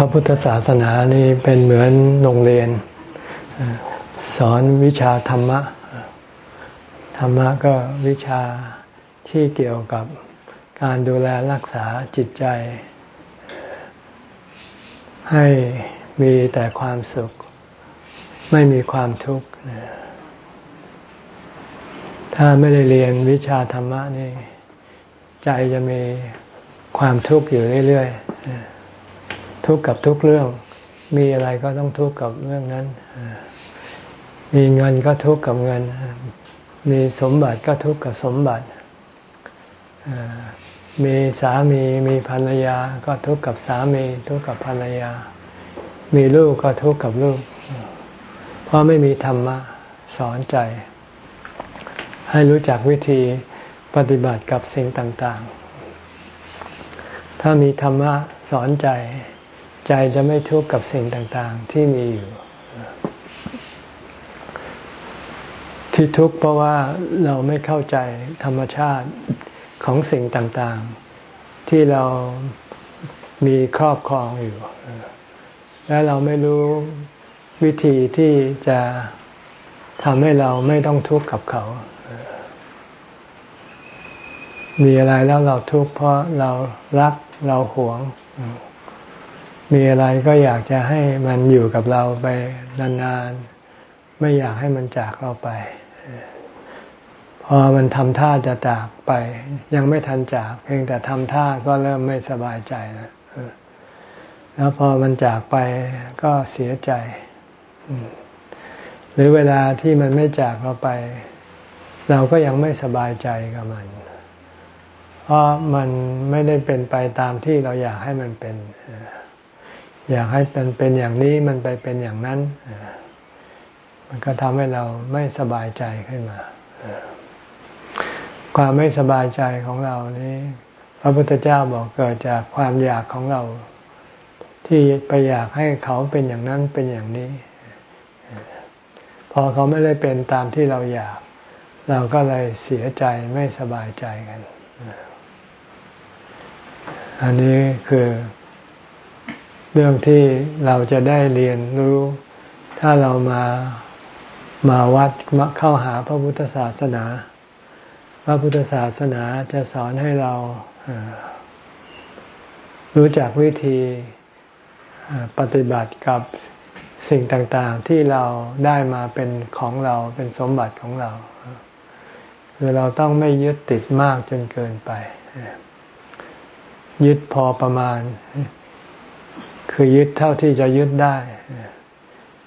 พระพุทธศาสนานี่เป็นเหมือนโรงเรียน สอนวิชาธรรมะ ธรรมะก็วิชาที่เกี่ยวกับการดูแลรักษาจิตใจ ให้มีแต่ความสุข ไม่มีความทุกข์ถ้าไม่ได้เรียนวิชาธรรมะนี่ ใจจะมีความทุกข์อยู่เรื่อยๆ ทุกข์กับทุกเรื่อง มีอะไรก็ต้องทุกข์กับเรื่องนั้น มีเงินก็ทุกข์กับเงิน มีสมบัติก็ทุกข์กับสมบัติ มีสามีมีภรรยา ก็ทุกข์กับสามี ทุกข์กับภรรยา มีลูกก็ทุกข์กับลูก เพราะไม่มีธรรมะสอนใจ ให้รู้จักวิธีปฏิบัติกับสิ่งต่าง ๆ ถ้ามีธรรมะสอนใจ ใจจะไม่ทุกข์กับสิ่งต่างๆ ที่มีอยู่ ที่ทุกข์เพราะว่าเราไม่เข้าใจธรรมชาติของสิ่งต่างๆ ที่เรามีครอบครองอยู่ และเราไม่รู้วิธีที่จะทำให้เราไม่ต้องทุกข์กับเขา มีอะไรแล้วเราทุกข์เพราะเรารักเราหวง มีอะไรก็อยากจะให้มันอยู่กับเราไปนานๆ ไม่อยากให้มันจากเราไป พอมันทำท่าจะจากไป ยังไม่ทันจาก เพียงแต่ทำท่าก็เริ่มไม่สบายใจแล้วแล้วพอมันจากไปก็เสียใจ หรือเวลาที่มันไม่จากเราไป เราก็ยังไม่สบายใจกับมัน เพราะมันไม่ได้เป็นไปตามที่เราอยากให้มันเป็น อยากให้เป็นเป็นอย่างนี้มันไปเป็นอย่างนั้น มันก็ทำให้เราไม่สบายใจขึ้นมา ความไม่สบายใจของเรานี้ พระพุทธเจ้าบอกเกิดจากความอยากของเราที่ไปอยากให้เขาเป็นอย่างนั้นเป็นอย่างนี้ พอเขาไม่ได้เป็นตามที่เราอยาก เราก็เลยเสียใจไม่สบายใจกัน อันนี้คือ เรื่องที่เราจะได้เรียนรู้ ถ้าเรามามาวัดมาเข้าหาพระพุทธศาสนา พระพุทธศาสนาจะสอนให้เรารู้จักวิธีปฏิบัติกับสิ่งต่างๆที่เราได้มาเป็นของเราเป็นสมบัติของเรา คือเราต้องไม่ยึดติดมากจนเกินไป ยึดพอประมาณ คือยึดเท่าที่จะยึดได้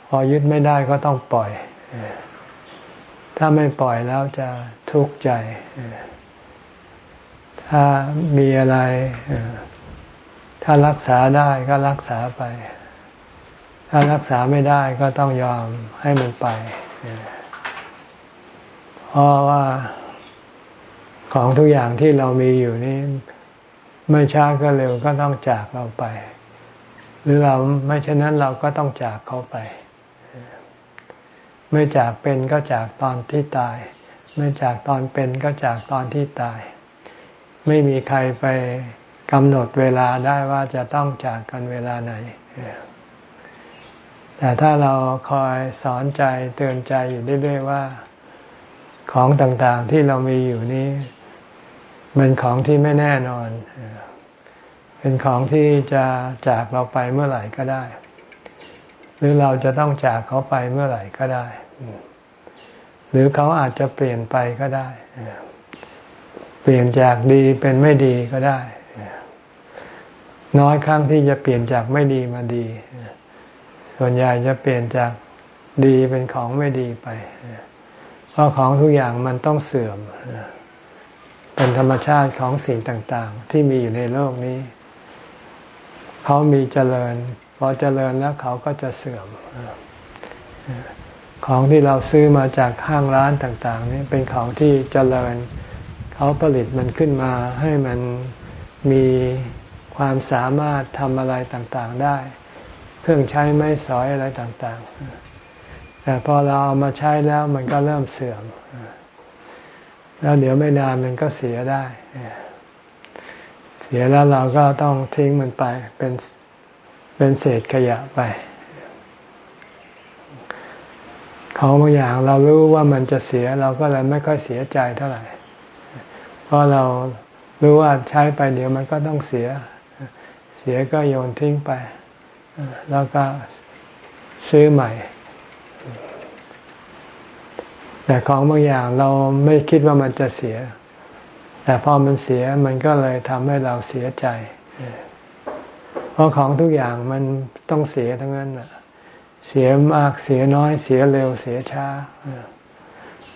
พอยึดไม่ได้ก็ต้องปล่อย ถ้าไม่ปล่อยแล้วจะทุกข์ใจ ถ้ามีอะไร ถ้ารักษาได้ก็รักษาไป ถ้ารักษาไม่ได้ก็ต้องยอมให้มันไป เพราะว่าของทุกอย่างที่เรามีอยู่นี้ ไม่ช้าก็เร็วก็ต้องจากเราไป หรือเราไม่เช่นนั้นเราก็ต้องจากเขาไป ไม่จากเป็นก็จากตอนที่ตาย ไม่จากตอนเป็นก็จากตอนที่ตาย ไม่มีใครไปกำหนดเวลาได้ว่าจะต้องจากกันเวลาไหน แต่ถ้าเราคอยสอนใจเตือนใจอยู่เรื่อยๆว่า ของต่างๆที่เรามีอยู่นี้เป็นของที่ไม่แน่นอนเเป็นของที่จะจากเราไปเมื่อไหร่ก็ได้ หรือเราจะต้องจากเขาไปเมื่อไหร่ก็ได้ หรือเขาอาจจะเปลี่ยนไปก็ได้ เปลี่ยนจากดีเป็นไม่ดีก็ได้ น้อยครั้งที่จะเปลี่ยนจากไม่ดีมาดี ส่วนใหญ่จะเปลี่ยนจากดีเป็นของไม่ดีไป เพราะของทุกอย่างมันต้องเสื่อมเป็นธรรมชาติของสิ่งต่าง ๆ ที่มีอยู่ในโลกนี้ เขามีเจริญ พอเจริญแล้วเขาก็จะเสื่อม ของที่เราซื้อมาจากห้างร้านต่าง ๆ นี่เป็นของที่เจริญ เขาผลิตมันขึ้นมาให้มันมีความสามารถทำอะไรต่างๆได้ เครื่องใช้ไม้สอยอะไรต่างๆ แต่พอเราเอามาใช้แล้วมันก็เริ่มเสื่อม แล้วเดี๋ยวไม่นานมันก็เสียได้ เสียแล้วเราก็ต้องทิ้งมันไปเป็นเเป็นเศษขยะไป ของบางอย่างเรารู้ว่ามันจะเสียเราก็เลยไม่ค่อยเสียใจเท่าไหร่ เพราะเรารู้ว่าใช้ไปเดี๋ยวมันก็ต้องเสีย เสียก็โยนทิ้งไป แล้วก็ซื้อใหม่ แต่ของบางอย่างเราไม่คิดว่ามันจะเสีย แต่พอมันเสียมันก็เลยทำให้เราเสียใจ เพราะของทุกอย่างมันต้องเสียทั้งนั้นเสียมากเสียน้อยเสียเร็วเสียช้า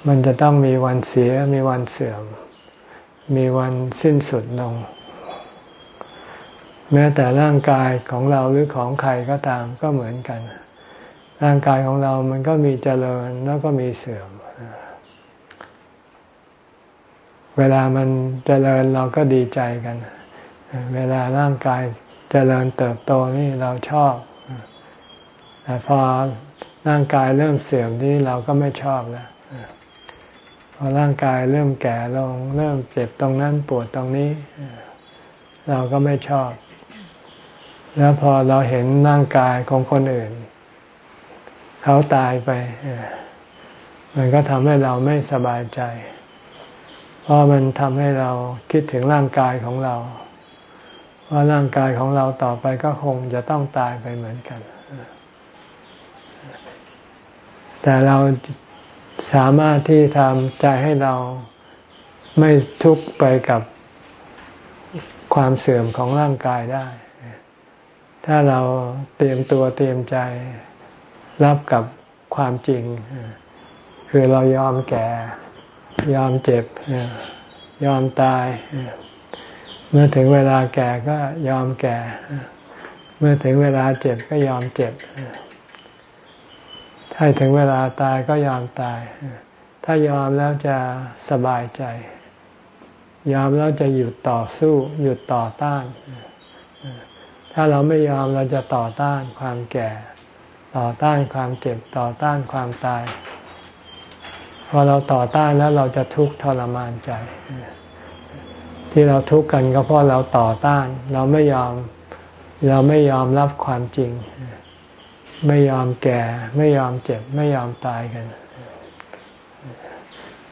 มันจะต้องมีวันเสียมีวันเสื่อม มีวันสิ้นสุดลง แม้แต่ร่างกายของเราหรือของใครก็ตามก็เหมือนกัน ร่างกายของเรามันก็มีเจริญแล้วก็มีเสื่อมเเวลามันเจริญเราก็ดีใจกัน เวลาร่างกายเจริญเติบโตนี่เราชอบ แต่พอร่างกายเริ่มเสื่อมนี่เราก็ไม่ชอบแล้วพอร่างกายเริ่มแก่ลง เริ่มเจ็บตรงนั้นปวดตรงนี้ เราก็ไม่ชอบ แล้วพอเราเห็นร่างกายของคนอื่น เขาตายไป มันก็ทำให้เราไม่สบายใจ เพราะมันทำให้เราคิดถึงร่างกายของเรา ว่าร่างกายของเราต่อไปก็คงจะต้องตายไปเหมือนกัน แต่เราสามารถที่ทำใจให้เราไม่ทุกข์ไปกับความเสื่อมของร่างกายได้ ถ้าเราเตรียมตัวเตรียมใจรับกับความจริง คือเรายอมแก่ ยอมเจ็บ ยอมตาย เมื่อถึงเวลาแก่ก็ยอมแก่ เมื่อถึงเวลาเจ็บก็ยอมเจ็บ ถ้าถึงเวลาตายก็ยอมตาย ถ้ายอมแล้วจะสบายใจ ยอมแล้วจะหยุดต่อสู้ หยุดต่อต้าน ถ้าเราไม่ยอมเราจะต่อต้านความแก่ ต่อต้านความเจ็บ ต่อต้านความตาย พอเราต่อต้านแล้วเราจะทุกข์ทรมานใจ ที่เราทุกข์กันก็เพราะเราต่อต้าน เราไม่ยอมเราไม่ยอมรับความจริง ไม่ยอมแก่ ไม่ยอมเจ็บ ไม่ยอมตายกัน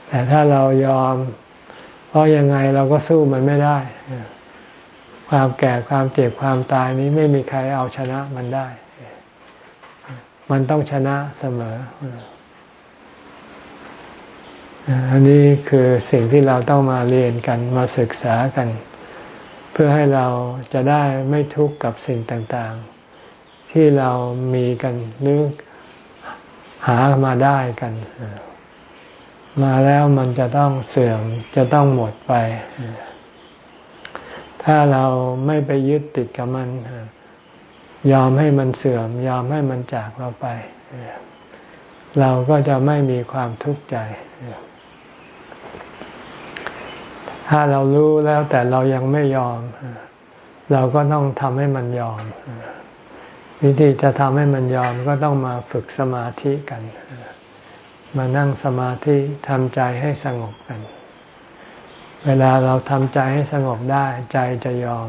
แต่ถ้าเรายอม เพราะยังไงเราก็สู้มันไม่ได้ ความแก่ความเจ็บความตายนี้ไม่มีใครเอาชนะมันได้ มันต้องชนะเสมอ อันนี้คือสิ่งที่เราต้องมาเรียนกันมาศึกษากัน เพื่อให้เราจะได้ไม่ทุกข์กับสิ่งต่างๆ ที่เรามีกันหรือหามาได้กัน มาแล้วมันจะต้องเสื่อมจะต้องหมดไป ถ้าเราไม่ไปยึดติดกับมัน ยอมให้มันเสื่อม ยอมให้มันจากเราไป เราก็จะไม่มีความทุกข์ใจ ถ้าเรารู้แล้วแต่เรายังไม่ยอม เราก็ต้องทำให้มันยอม วิธีจะทำให้มันยอมก็ต้องมาฝึกสมาธิกัน มานั่งสมาธิทำใจให้สงบกัน เวลาเราทำใจให้สงบได้ใจจะยอม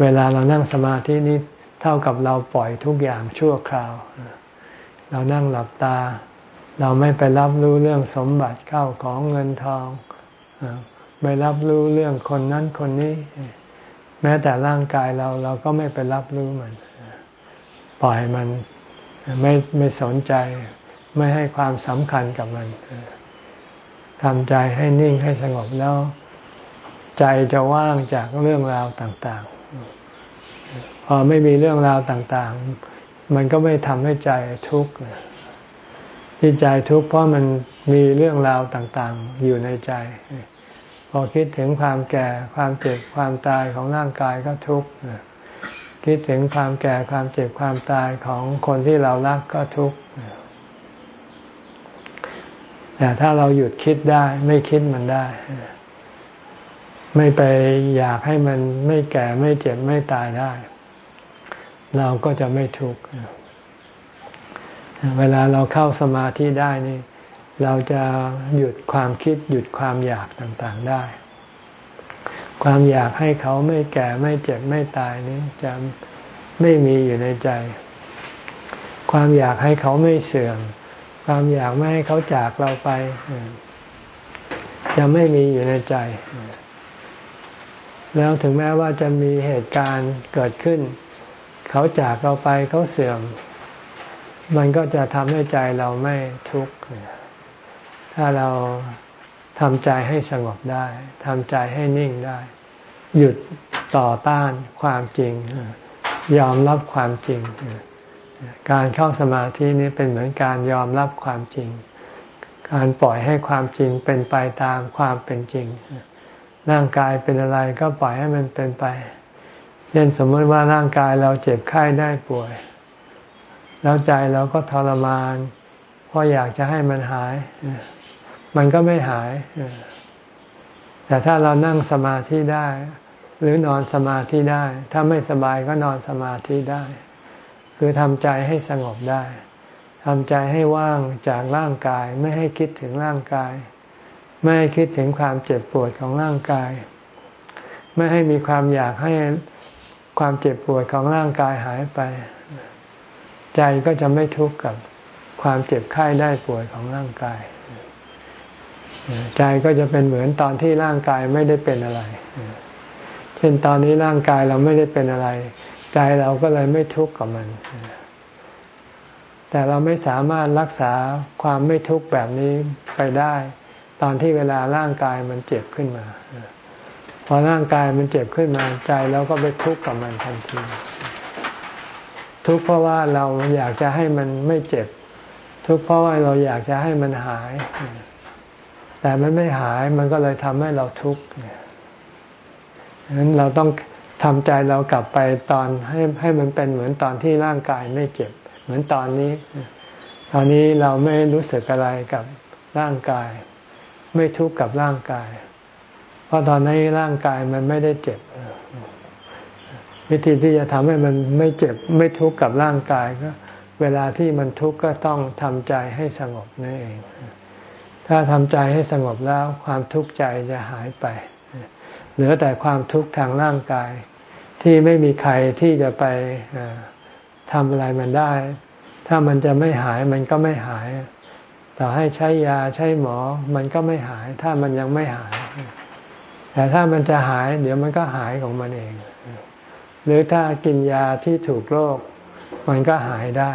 เวลาเรานั่งสมาธินี้เท่ากับเราปล่อยทุกอย่างชั่วคราว เรานั่งหลับตา เราไม่ไปรับรู้เรื่องสมบัติเข้าของเงินทอง ไม่รับรู้เรื่องคนนั้นคนนี้ แม้แต่ร่างกายเราเราก็ไม่ไปรับรู้มัน ปล่อยมันไม่ไม่สนใจ ไม่ให้ความสำคัญกับมันทำใจให้นิ่งให้สงบแล้ว ใจจะว่างจากเรื่องราวต่าง ๆ พอไม่มีเรื่องราวต่าง ๆ มันก็ไม่ทำให้ใจทุกข์ที่ใจทุกข์เพราะมันมีเรื่องราวต่าง ๆ อยู่ในใจ พอคิดถึงความแก่ความเจ็บความตายของร่างกายก็ทุกข์คิดถึงความแก่ความเจ็บความตายของคนที่เรารักก็ทุกข์แต่ถ้าเราหยุดคิดได้ ไม่คิดมันได้ ไม่ไปอยากให้มันไม่แก่ไม่เจ็บไม่ตายได้ เราก็จะไม่ทุกข์เวลาเราเข้าสมาธิได้นี่ เราจะหยุดความคิดหยุดความอยากต่างๆได้ ความอยากให้เขาไม่แก่ไม่เจ็บไม่ตายนี้จะไม่มีอยู่ในใจ ความอยากให้เขาไม่เสื่อม ความอยากไม่ให้เขาจากเราไป จะไม่มีอยู่ในใจ แล้วถึงแม้ว่าจะมีเหตุการณ์เกิดขึ้น เขาจากเราไปเขาเสื่อม มันก็จะทำให้ใจเราไม่ทุกข์ ถ้าเราทำใจให้สงบได้ทำใจให้นิ่งได้ หยุดต่อต้านความจริง ยอมรับความจริง การเข้าสมาธินี้เป็นเหมือนการยอมรับความจริง การปล่อยให้ความจริงเป็นไปตามความเป็นจริง ร่างกายเป็นอะไรก็ปล่อยให้มันเป็นไป เช่นสมมติว่าร่างกายเราเจ็บไข้ได้ป่วย แล้วใจเราก็ทรมาน เพราะอยากจะให้มันหาย มันก็ไม่หาย แต่ถ้าเรานั่งสมาธิได้ หรือนอนสมาธิได้ ถ้าไม่สบายก็นอนสมาธิได้ คือทำใจให้สงบได้ทำใจให้ว่างจากร่างกาย ไม่ให้คิดถึงร่างกาย ไม่ให้คิดถึงความเจ็บปวดของร่างกาย ไม่ให้มีความอยากให้ความเจ็บปวดของร่างกายหายไป ใจก็จะไม่ทุกข์กับความเจ็บไข้ได้ป่วยของร่างกาย ใจก็จะเป็นเหมือนตอนที่ร่างกายไม่ได้เป็นอะไร เช่นตอนนี้ร่างกายเราไม่ได้เป็นอะไร ใจเราก็เลยไม่ทุกข์กับมัน แต่เราไม่สามารถรักษาความไม่ทุกข์แบบนี้ไปได้ ตอนที่เวลาร่างกายมันเจ็บขึ้นมา พอร่างกายมันเจ็บขึ้นมา ใจเราก็ไปทุกข์กับมันทันที ทุกข์เพราะว่าเราอยากจะให้มันไม่เจ็บ ทุกข์เพราะว่าเราอยากจะให้มันหาย แต่มันไม่หายมันก็เลยทำให้เราทุกข์ฉะนั้นเราต้องทำใจเรากลับไปตอนให้ให้มันเป็นเหมือนตอนที่ร่างกายไม่เจ็บ เหมือนตอนนี้ ตอนนี้เราไม่รู้สึกอะไรกับร่างกาย ไม่ทุกข์กับร่างกาย เพราะตอนนี้ร่างกายมันไม่ได้เจ็บ วิธีที่จะทำให้มันไม่เจ็บไม่ทุกข์กับร่างกายก็ เวลาที่มันทุกข์ก็ต้องทำใจให้สงบนั่นเอง ถ้าทำใจให้สงบแล้วความทุกข์ใจจะหายไป เหลือแต่ความทุกข์ทางร่างกาย ที่ไม่มีใครที่จะไปทำอะไรมันได้ ถ้ามันจะไม่หายมันก็ไม่หาย ต่อให้ใช้ยาใช้หมอ มันก็ไม่หาย ถ้ามันยังไม่หาย แต่ถ้ามันจะหาย เดี๋ยวมันก็หายของมันเอง หรือถ้ากินยาที่ถูกโรคมันก็หายได้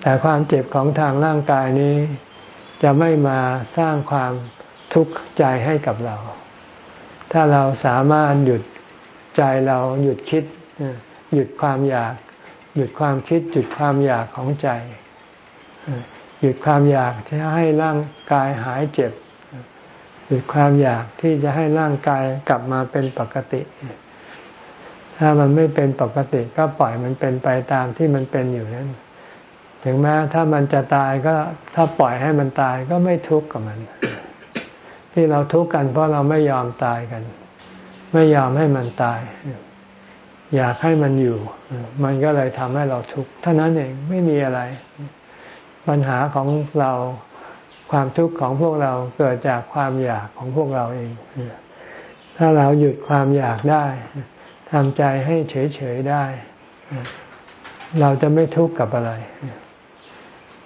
แต่ความเจ็บของทางร่างกายนี้ จะไม่มาสร้างความทุกข์ใจให้กับเรา ถ้าเราสามารถหยุดใจเราหยุดคิด หยุดความอยาก หยุดความคิด หยุดความอยากของใจ หยุดความอยากที่ให้ร่างกายหายเจ็บ หยุดความอยากที่จะให้ร่างกายกลับมาเป็นปกติ ถ้ามันไม่เป็นปกติก็ปล่อยมันเป็นไปตามที่มันเป็นอยู่นั้น ถึงแม้ถ้ามันจะตายก็ถ้าปล่อยให้มันตายก็ไม่ทุกข์กับมัน ที่เราทุกข์กันเพราะเราไม่ยอมตายกัน ไม่ยอมให้มันตาย อยากให้มันอยู่ มันก็เลยทำให้เราทุกข์เท่านั้นเองไม่มีอะไร ปัญหาของเราความทุกข์ของพวกเราเกิดจากความอยากของพวกเราเอง ถ้าเราหยุดความอยากได้ทำใจให้เฉยๆได้ เราจะไม่ทุกข์กับอะไร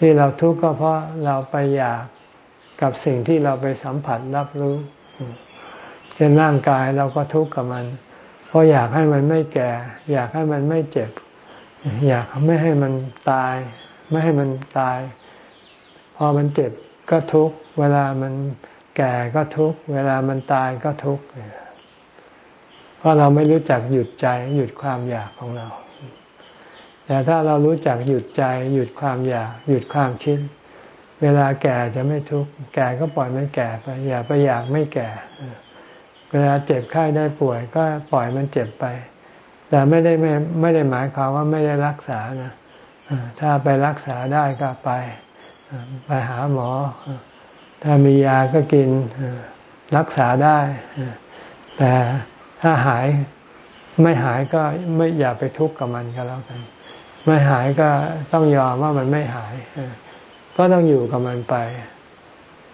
ที่เราทุกข์ก็เพราะเราไปอยากกับสิ่งที่เราไปสัมผัสรับรู้เช่นร่างกายเราก็ทุกข์กับมัน เพราะอยากให้มันไม่แก่ อยากให้มันไม่เจ็บ อยากไม่ให้มันตาย ไม่ให้มันตาย พอมันเจ็บก็ทุกข์เวลามันแก่ก็ทุกข์เวลามันตายก็ทุกข์เพราะเราไม่รู้จักหยุดใจหยุดความอยากของเรา แต่ถ้าเรารู้จักหยุดใจหยุดความอยาก หยุดความคิด เวลาแก่จะไม่ทุกข์แก่ก็ปล่อยมันแก่ไป อย่าไปอยากไม่แก่ เวลาเจ็บไข้ได้ป่วย ก็ปล่อยมันเจ็บไป แต่ไม่ได้ไม่ไม่ได้หมายความว่าไม่ได้รักษานะถ้าไปรักษาได้ก็ไป ไปหาหมอ ถ้ามียาก็กินรักษาได้ แต่ถ้าหายไม่หายก็ไม่อย่าไปทุกข์กับมันก็แล้วกัน ไม่หายก็ต้องยอมว่ามันไม่หาย ก็ต้องอยู่กับมันไป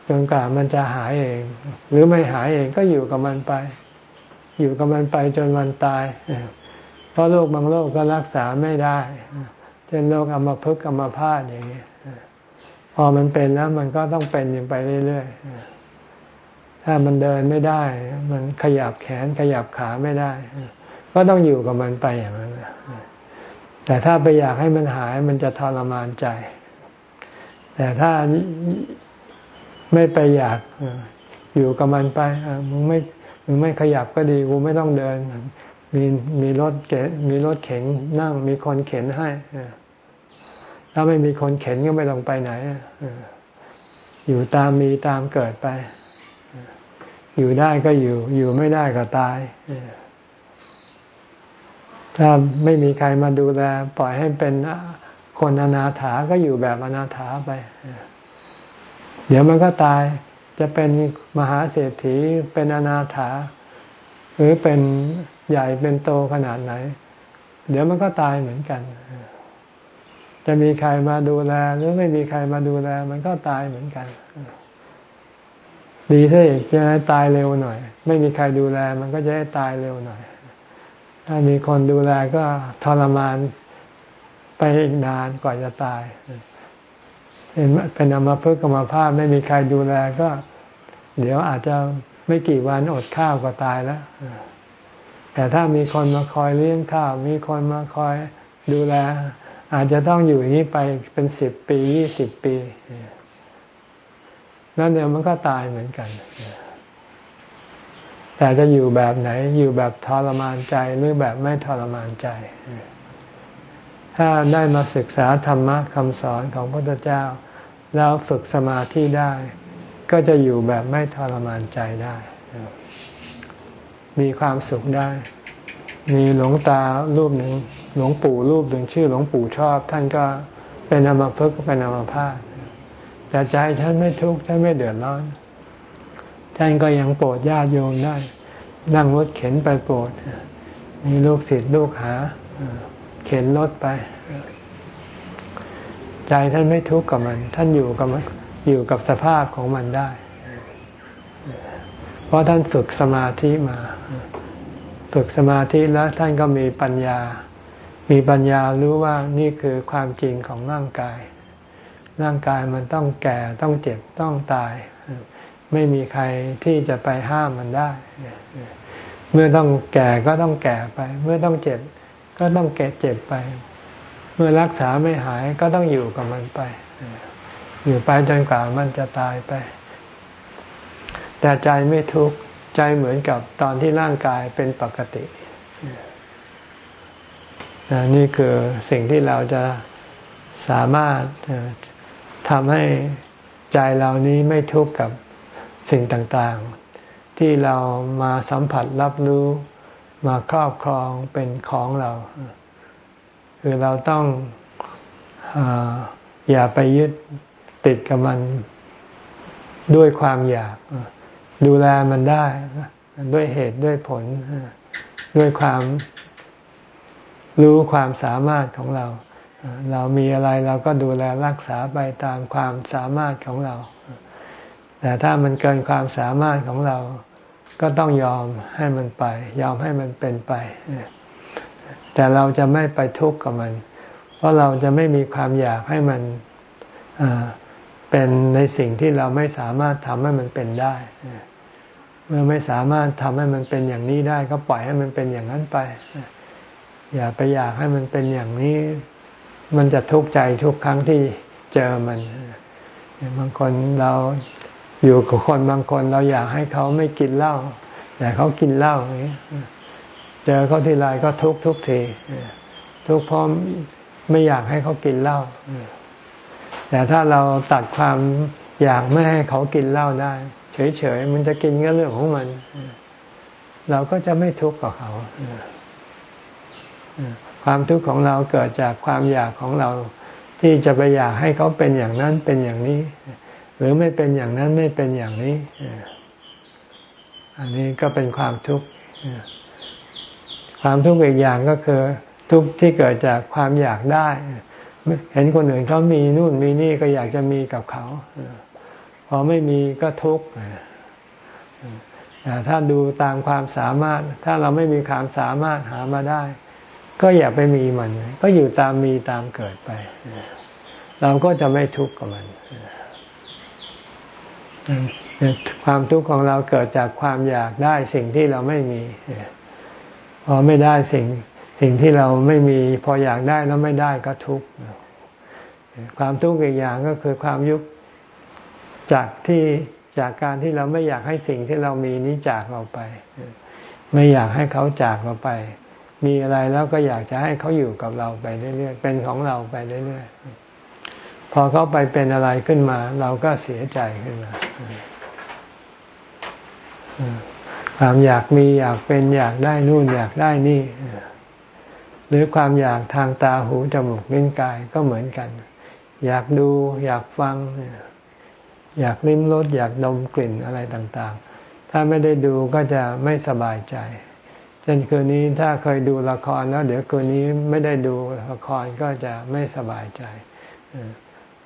จนกว่ามันจะหายเอง หรือไม่หายเองก็อยู่กับมันไป อยู่กับมันไปจนวันตาย เพราะโรคบางโรคก็รักษาไม่ได้เช่นโรคอัมพฤกษ์อัมพาตอย่างนี้พอมันเป็นแล้วมันก็ต้องเป็นอย่างไปเรื่อยๆถ้ามันเดินไม่ได้ มันขยับแขนขยับขาไม่ได้ ก็ต้องอยู่กับมันไปอย่างนั้น แต่ถ้าไปอยากให้มันหายมันจะทรมานใจ แต่ถ้าไม่ไปอยากอยู่กับมันไปมึงไม่มึงไม่ขยับก็ดีกูไม่ต้องเดิน มีมีรถเก๋มีรถเข็นนั่งมีคนเข็นให้ถ้าไม่มีคนเข็นก็ไม่ต้องไปไหนอยู่ตามมีตามเกิดไป อยู่ได้ก็อยู่ อยู่ไม่ได้ก็ตาย ถ้าไม่มีใครมาดูแล ปล่อยให้เป็นคนอนาถาก็อยู่แบบอนาถาไป เดี๋ยวมันก็ตายจะเป็นมหาเศรษฐีเป็นอนาถา หรือเป็นใหญ่เป็นโตขนาดไหน เดี๋ยวมันก็ตายเหมือนกัน จะมีใครมาดูแล หรือไม่มีใครมาดูแล มันก็ตายเหมือนกัน ดีถ้าอีกจะตายเร็วหน่อย ไม่มีใครดูแล มันก็จะให้ตายเร็วหน่อย ถ้ามีคนดูแลก็ทรมานไปอีกนานกว่าจะตาย เป็นเป็นอมาพึกรรมภาพไม่มีใครดูแลก็ เดี๋ยวอาจจะไม่กี่วันอดข้าวก็ตายแล้ว แต่ถ้ามีคนมาคอยเลี้ยงข้าว มีคนมาคอยดูแล อาจจะต้องอยู่อย่างนี้ไปเป็นสิบปียี่สิบปีนั่นเดี๋ยวมันก็ตายเหมือนกัน แต่จะอยู่แบบไหนอยู่แบบทรมานใจหรือแบบไม่ทรมานใจ ถ้าได้มาศึกษาธรรมะคำสอนของพระพุทธเจ้า แล้วฝึกสมาธิได้ ก็จะอยู่แบบไม่ทรมานใจได้ มีความสุขได้ มีหลวงตารูปหนึ่งหลวงปู่รูปหนึ่งชื่อหลวงปู่ชอบ ท่านก็เป็นอมาพึกเป็นอมาพาตแต่ใจท่านไม่ทุกข์ท่านไม่เดือดร้อน ท่านก็ยังโปรดญาติโยมได้ นั่งรถเข็นไปโปรดมีลูกศิษย์ลูกหา เข็นรถไป ใจท่านไม่ทุกข์กับมัน ท่านอยู่กับมันอยู่กับสภาพของมันได้ เพราะท่านฝึกสมาธิมา ฝึกสมาธิแล้วท่านก็มีปัญญา มีปัญญารู้ว่านี่คือความจริงของร่างกาย ร่างกายมันต้องแก่ต้องเจ็บต้องตาย ไม่มีใครที่จะไปห้ามมันได้ เมื่อต้องแก่ก็ต้องแก่ไป เมื่อต้องเจ็บ ก็ต้องแก่เจ็บไป เมื่อรักษาไม่หายก็ต้องอยู่กับมันไป อยู่ไปจนกว่ามันจะตายไป แต่ใจไม่ทุกข์ใจเหมือนกับตอนที่ร่างกายเป็นปกตินี่คือสิ่งที่เราจะสามารถทำให้ใจเรานี้ไม่ทุกข์กับ สิ่งต่างๆ ที่เรามาสัมผัสรับรู้มาครอบครองเป็นของเรา คือเราต้องออย่าไปยึดติดกับมันด้วยความอยาก ดูแลมันได้ ด้วยเหตุด้วยผล ด้วยความรู้ความสามารถของเรา เรามีอะไรเราก็ดูแลรักษาไปตามความสามารถของเรา แต่ถ้ามันเกินความสามารถของเราก็ต้องยอมให้มันไป ยอมให้มันเป็นไป แต่เราจะไม่ไปทุกข์กับมัน เพราะเราจะไม่มีความอยากให้มันเป็นในสิ่งที่เราไม่สามารถทำให้มันเป็นได้เมื่อไม่สามารถทำให้มันเป็นอย่างนี้ได้ ก็ปล่อยให้มันเป็นอย่างนั้นไป อย่าไปอยากให้มันเป็นอย่างนี้ มันจะทุกข์ใจทุกครั้งที่เจอมันบางคนเรา อยู่กับคนบางคนเราอยากให้เขาไม่กินเหล้าแต่เขากินเหล้าอย่างนี้เจอเขาทีไรก็ทุกทุกทีทุกเพราะไม่อยากให้เขากินเหล้าแต่ถ้าเราตัดความอยากไม่ให้เขากินเหล้าได้ เฉยๆมันจะกินก็เรื่องของมัน เราก็จะไม่ทุกข์กับเขาความทุกข์ของเราเกิดจากความอยากของเรา ที่จะไปอยากให้เขาเป็นอย่างนั้นเป็นอย่างนี้ หรือไม่เป็นอย่างนั้นไม่เป็นอย่างนี้ อันนี้ก็เป็นความทุกข์ความทุกข์อีกอย่างก็คือ ทุกข์ที่เกิดจากความอยากได้ เห็นคนอื่นเขามีนู่นมีนี่ก็อยากจะมีกับเขาพอไม่มีก็ทุกข์แต่ถ้าดูตามความสามารถ ถ้าเราไม่มีความสามารถหามาได้ ก็อย่าไปมีมัน ก็อยู่ตามมีตามเกิดไป เราก็จะไม่ทุกข์กับมัน ความทุกข์ของเราเกิดจากความอยากได้สิ่งที่เราไม่มีพอไม่ได้สิ่งสิ่งที่เราไม่มีพออยากได้แล้วไม่ได้ก็ทุกข์ความทุกข์อีกอย่างก็คือความยุบจากที่จากการที่เราไม่อยากให้สิ่งที่เรามีนี้จากเราไป ไม่อยากให้เขาจากเราไป มีอะไรแล้วก็อยากจะให้เขาอยู่กับเราไปเรื่อยๆเป็นของเราไปเรื่อยๆ พอเขาไปเป็นอะไรขึ้นมา เราก็เสียใจขึ้นมาความอยากมีอยากเป็นอยากได้นู่นอยากได้นี่ หรือความอยากทางตาหูจมูกลิ้นกายก็เหมือนกัน อยากดู อยากฟัง อยากลิ้มรสอยากดมกลิ่นอะไรต่าง ๆ ถ้าไม่ได้ดูก็จะไม่สบายใจเช่นคืนนี้ถ้าเคยดูละครแล้ว เดี๋ยวคืนนี้ไม่ได้ดูละครก็จะไม่สบายใจ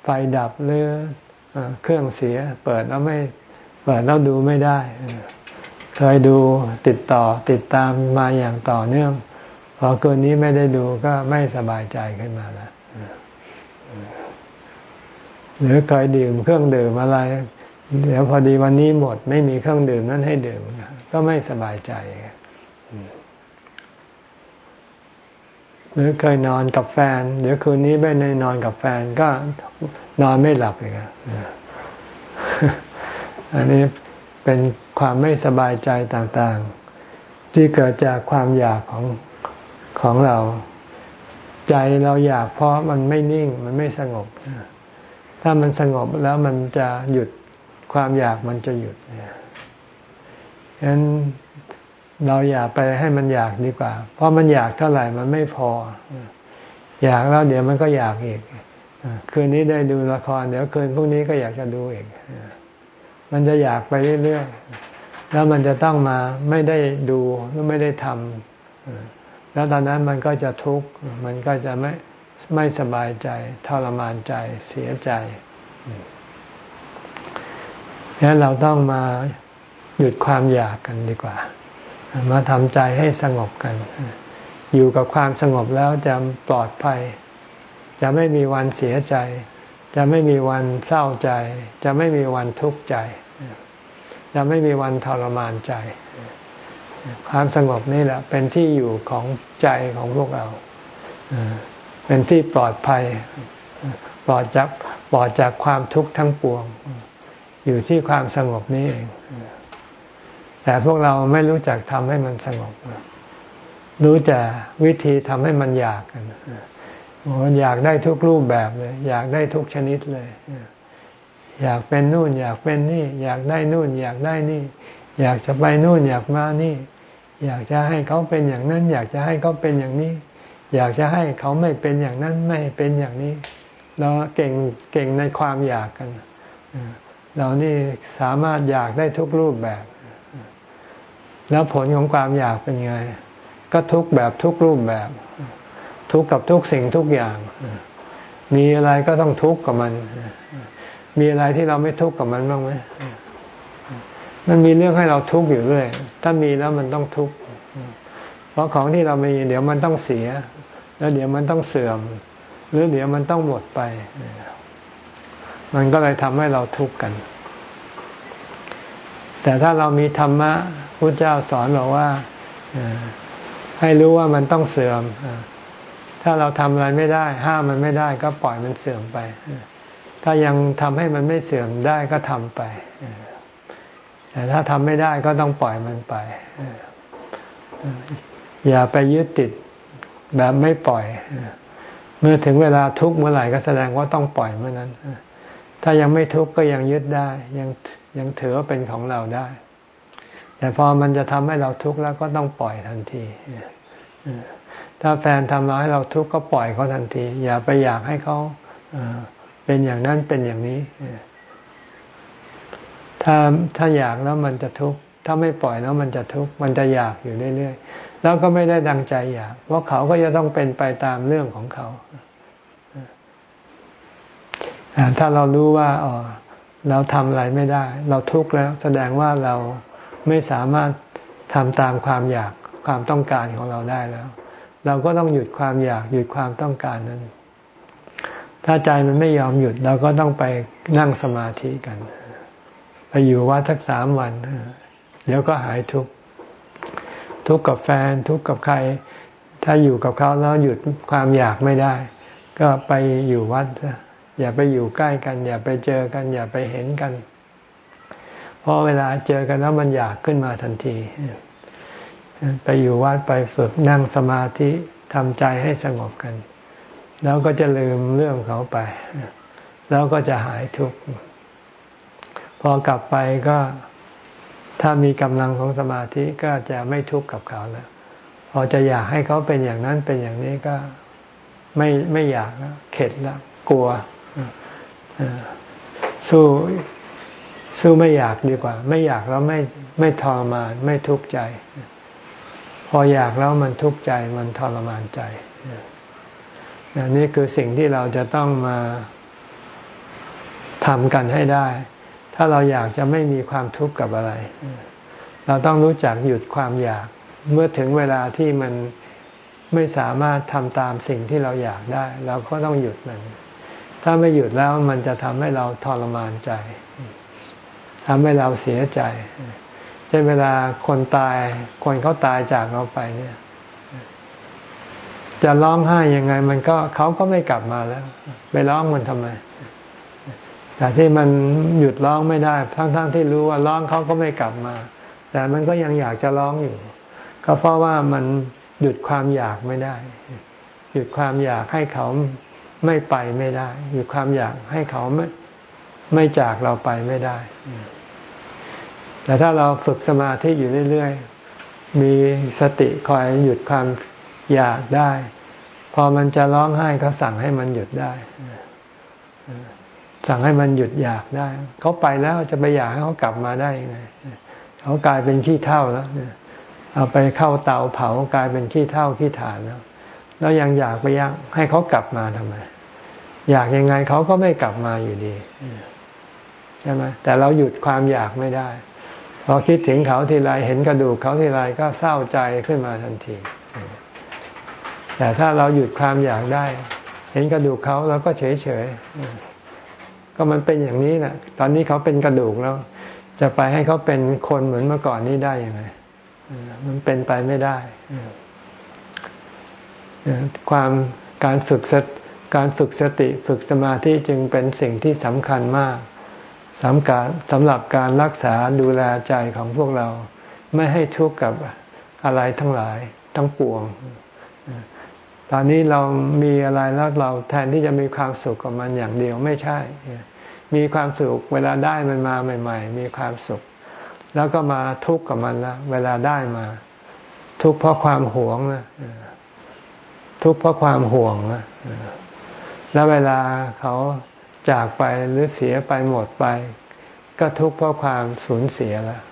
ไฟดับหรือเครื่องเสีย เปิดแล้วไม่เปิดแล้วดูไม่ได้ เคยดูติดต่อติดตามมาอย่างต่อเนื่องพอเกินนี้ไม่ได้ดูก็ไม่สบายใจขึ้นมาแล้วหรือเคยดื่มเครื่องดื่มอะไร เดี๋ยวพอดีวันนี้หมด ไม่มีเครื่องดื่มนั้นให้ดื่มก็ไม่สบายใจ หรือเคยนอนกับแฟน เดี๋ยวคืนนี้ไม่ได้นอนกับแฟนก็นอนไม่หลับเลยอันนี้เป็นความไม่สบายใจต่างๆ ที่เกิดจากความอยากของของเรา ใจเราอยากเพราะมันไม่นิ่งมันไม่สงบ ถ้ามันสงบแล้วมันจะหยุดความอยากมันจะหยุดฉะนั้น เราอย่าไปให้มันอยากดีกว่า เพราะมันอยากเท่าไหร่มันไม่พอ อยากแล้วเดี๋ยวมันก็อยากอีกคืนนี้ได้ดูละคร เดี๋ยวคืนพรุ่งนี้ก็อยากจะดูอีก มันจะอยากไปเรื่อยๆ แล้วมันจะต้องมาไม่ได้ดูหรือไม่ได้ทำแล้วตอนนั้นมันก็จะทุกข์ มันก็จะไม่ไม่สบายใจทรมานใจเสียใจงั้นเราต้องมาหยุดความอยากกันดีกว่า มาทำใจให้สงบกัน อยู่กับความสงบแล้วจะปลอดภัย จะไม่มีวันเสียใจ จะไม่มีวันเศร้าใจ จะไม่มีวันทุกข์ใจ จะไม่มีวันทรมานใจ ความสงบนี่แหละ เป็นที่อยู่ของใจของพวกเรา เป็นที่ปลอดภัย ปลอดจากปลอดจากความทุกข์ทั้งปวง อยู่ที่ความสงบนี่เอง แต่พวกเราไม่รู้จักทำให้มันสงบ รู้แต่วิธีทำให้มันอยากกันอยากได้ทุกรูปแบบเลย อยากได้ทุกชนิดเลย อยากเป็นนู่น อยากเป็นนี่ อยากได้นู่น อยากได้นี่ อยากจะไปนู่นอยากมานี่ อยากจะให้เขาเป็นอย่างนั้น อยากจะให้เขาเป็นอย่างนี้ อยากจะให้เขาไม่เป็นอย่างนั้นไม่เป็นอย่างนี้ เราเก่งเก่งในความอยากกันเรานี่สามารถอยากได้ทุกรูปแบบ แล้วผลของความอยากเป็นไง ก็ทุกแบบทุกรูปแบบ ทุกกับทุกสิ่งทุกอย่าง มีอะไรก็ต้องทุกข์กับมัน มีอะไรที่เราไม่ทุกข์กับมันบ้างไหมมันมีเรื่องให้เราทุกข์อยู่เรื่อย ถ้ามีแล้วมันต้องทุกข์ เพราะของที่เรามี เดี๋ยวมันต้องเสีย แล้วเดี๋ยวมันต้องเสื่อม หรือเดี๋ยวมันต้องหมดไป มันก็เลยทำให้เราทุกข์กัน แต่ถ้าเรามีธรรมะ พระเจ้าสอนบอกว่าให้รู้ว่ามันต้องเสื่อม ถ้าเราทำอะไรไม่ได้ ห้ามมันไม่ได้ก็ปล่อยมันเสื่อมไป ถ้ายังทำให้มันไม่เสื่อมได้ก็ทำไป แต่ถ้าทำไม่ได้ก็ต้องปล่อยมันไป อย่าไปยึดติดแบบไม่ปล่อย เมื่อถึงเวลาทุกเมื่อไหร่ก็แสดงว่าต้องปล่อยเมื่อนั้น ถ้ายังไม่ทุกข์ก็ยังยึดได้ ยังยังถือว่าเป็นของเราได้ แต่พอมันจะทำให้เราทุกข์แล้วก็ต้องปล่อยทันที ถ้าแฟนทำเราให้เราทุกข์ก็ปล่อยเขาทันที อย่าไปอยากให้เขาเป็นอย่างนั้นเป็นอย่างนี้ ถ้าถ้าอยากแล้วมันจะทุกข์ ถ้าไม่ปล่อยแล้วมันจะทุกข์ มันจะอยากอยู่เรื่อยๆ แล้วก็ไม่ได้ดังใจอยาก เพราะเขาก็จะต้องเป็นไปตามเรื่องของเขา ถ้าเรารู้ว่าอ๋อเราทำอะไรไม่ได้ เราทุกข์แล้ว แสดงว่าเรา ไม่สามารถทำตามความอยากความต้องการของเราได้แล้ว เราก็ต้องหยุดความอยากหยุดความต้องการนั้น ถ้าใจมันไม่ยอมหยุดเราก็ต้องไปนั่งสมาธิกัน ไปอยู่วัดสักสามวัน เดี๋ยวก็หายทุกข์ทุกข์กับแฟนทุกข์กับใคร ถ้าอยู่กับเขาแล้วหยุดความอยากไม่ได้ ก็ไปอยู่วัดอย่าไปอยู่ใกล้กัน อย่าไปเจอกัน อย่าไปเห็นกัน เพราะเวลาเจอกันแล้วมันอยากขึ้นมาทันที ไปอยู่วัดไปฝึกนั่งสมาธิทำใจให้สงบกัน แล้วก็จะลืมเรื่องเขาไป แล้วก็จะหายทุกข์พอกลับไปก็ถ้ามีกำลังของสมาธิก็จะไม่ทุกข์กับเขาแล้วพอจะอยากให้เขาเป็นอย่างนั้นเป็นอย่างนี้ก็ไม่ไม่อยากแล้วเข็ดแล้วกลัวสู้ สู้ไม่อยากดีกว่า ไม่อยากแล้วไม่ไม่ทรมานไม่ทุกข์ใจ พออยากแล้วมันทุกข์ใจมันทรมานใจนี่คือสิ่งที่เราจะต้องมาทำกันให้ได้ ถ้าเราอยากจะไม่มีความทุกข์กับอะไร เราต้องรู้จักหยุดความอยาก เมื่อถึงเวลาที่มันไม่สามารถทำตามสิ่งที่เราอยากได้ เราก็ต้องหยุดมัน ถ้าไม่หยุดแล้วมันจะทำให้เราทรมานใจ ทำให้เราเสียใจเช่นเวลาคนตาย คนเขาตายจากเราไปเนี่ย จะร้องไห้ยังไง มันก็เขาก็ไม่กลับมาแล้ว ไปร้องมันทำไม แต่ที่มันหยุดร้องไม่ได้ ทั้งๆทที่รู้ว่าร้องเขาก็ไม่กลับมา แต่มันก็ยังอยากจะร้องอยู่ ก็เพราะว่ามันหยุดความอยากไม่ได้ หยุดความอยากให้เขาไม่ไปไม่ได้ หยุดความอยากให้เขาไม่ไม่จากเราไปไม่ได้ แต่ถ้าเราฝึกสมาธิอยู่เรื่อยๆ มีสติคอยหยุดความอยากได้ พอมันจะร้องไห้ก็สั่งให้มันหยุดได้ สั่งให้มันหยุดอยากได้ เขาไปแล้วจะไปอยากให้เขากลับมาได้ยังไงเขากลายเป็นขี้เท่าแล้วเอาไปเข้าเตาเผากลายเป็นขี้เท่าขี้ฐานแล้ว แล้วยังอยากไปยังให้เขากลับมาทำไม อยากยังไงเขาก็ไม่กลับมาอยู่ดีใช่ไหมแต่เราหยุดความอยากไม่ได้ พอคิดถึงเขาทีไรเห็นกระดูกเขาทีไรก็เศร้าใจขึ้นมาทันที แต่ถ้าเราหยุดความอยากได้ เห็นกระดูกเขาเราก็เฉยเฉยก็มันเป็นอย่างนี้แหละตอนนี้เขาเป็นกระดูกแล้ว จะไปให้เขาเป็นคนเหมือนเมื่อก่อนนี้ได้ยังไงมันเป็นไปไม่ได้ความการฝึกสการฝึกสติฝึกสมาธิจึงเป็นสิ่งที่สำคัญมาก สำการสำหรับการรักษาดูแลใจของพวกเราไม่ให้ทุกข์กับอะไรทั้งหลายทั้งปวง ตอนนี้เรามีอะไรแล้วเราแทนที่จะมีความสุขกับมันอย่างเดียวไม่ใช่ มีความสุขเวลาได้มันมาใหม่ ๆ มีความสุข แล้วก็มาทุกข์กับมันล้วเวลาได้มา ทุกข์เพราะความหวงนะทุกข์เพราะความห่วงนะแล้วเวลาเขา จากไปหรือเสียไปหมดไป ก็ทุกข์เพราะความสูญเสียล้ว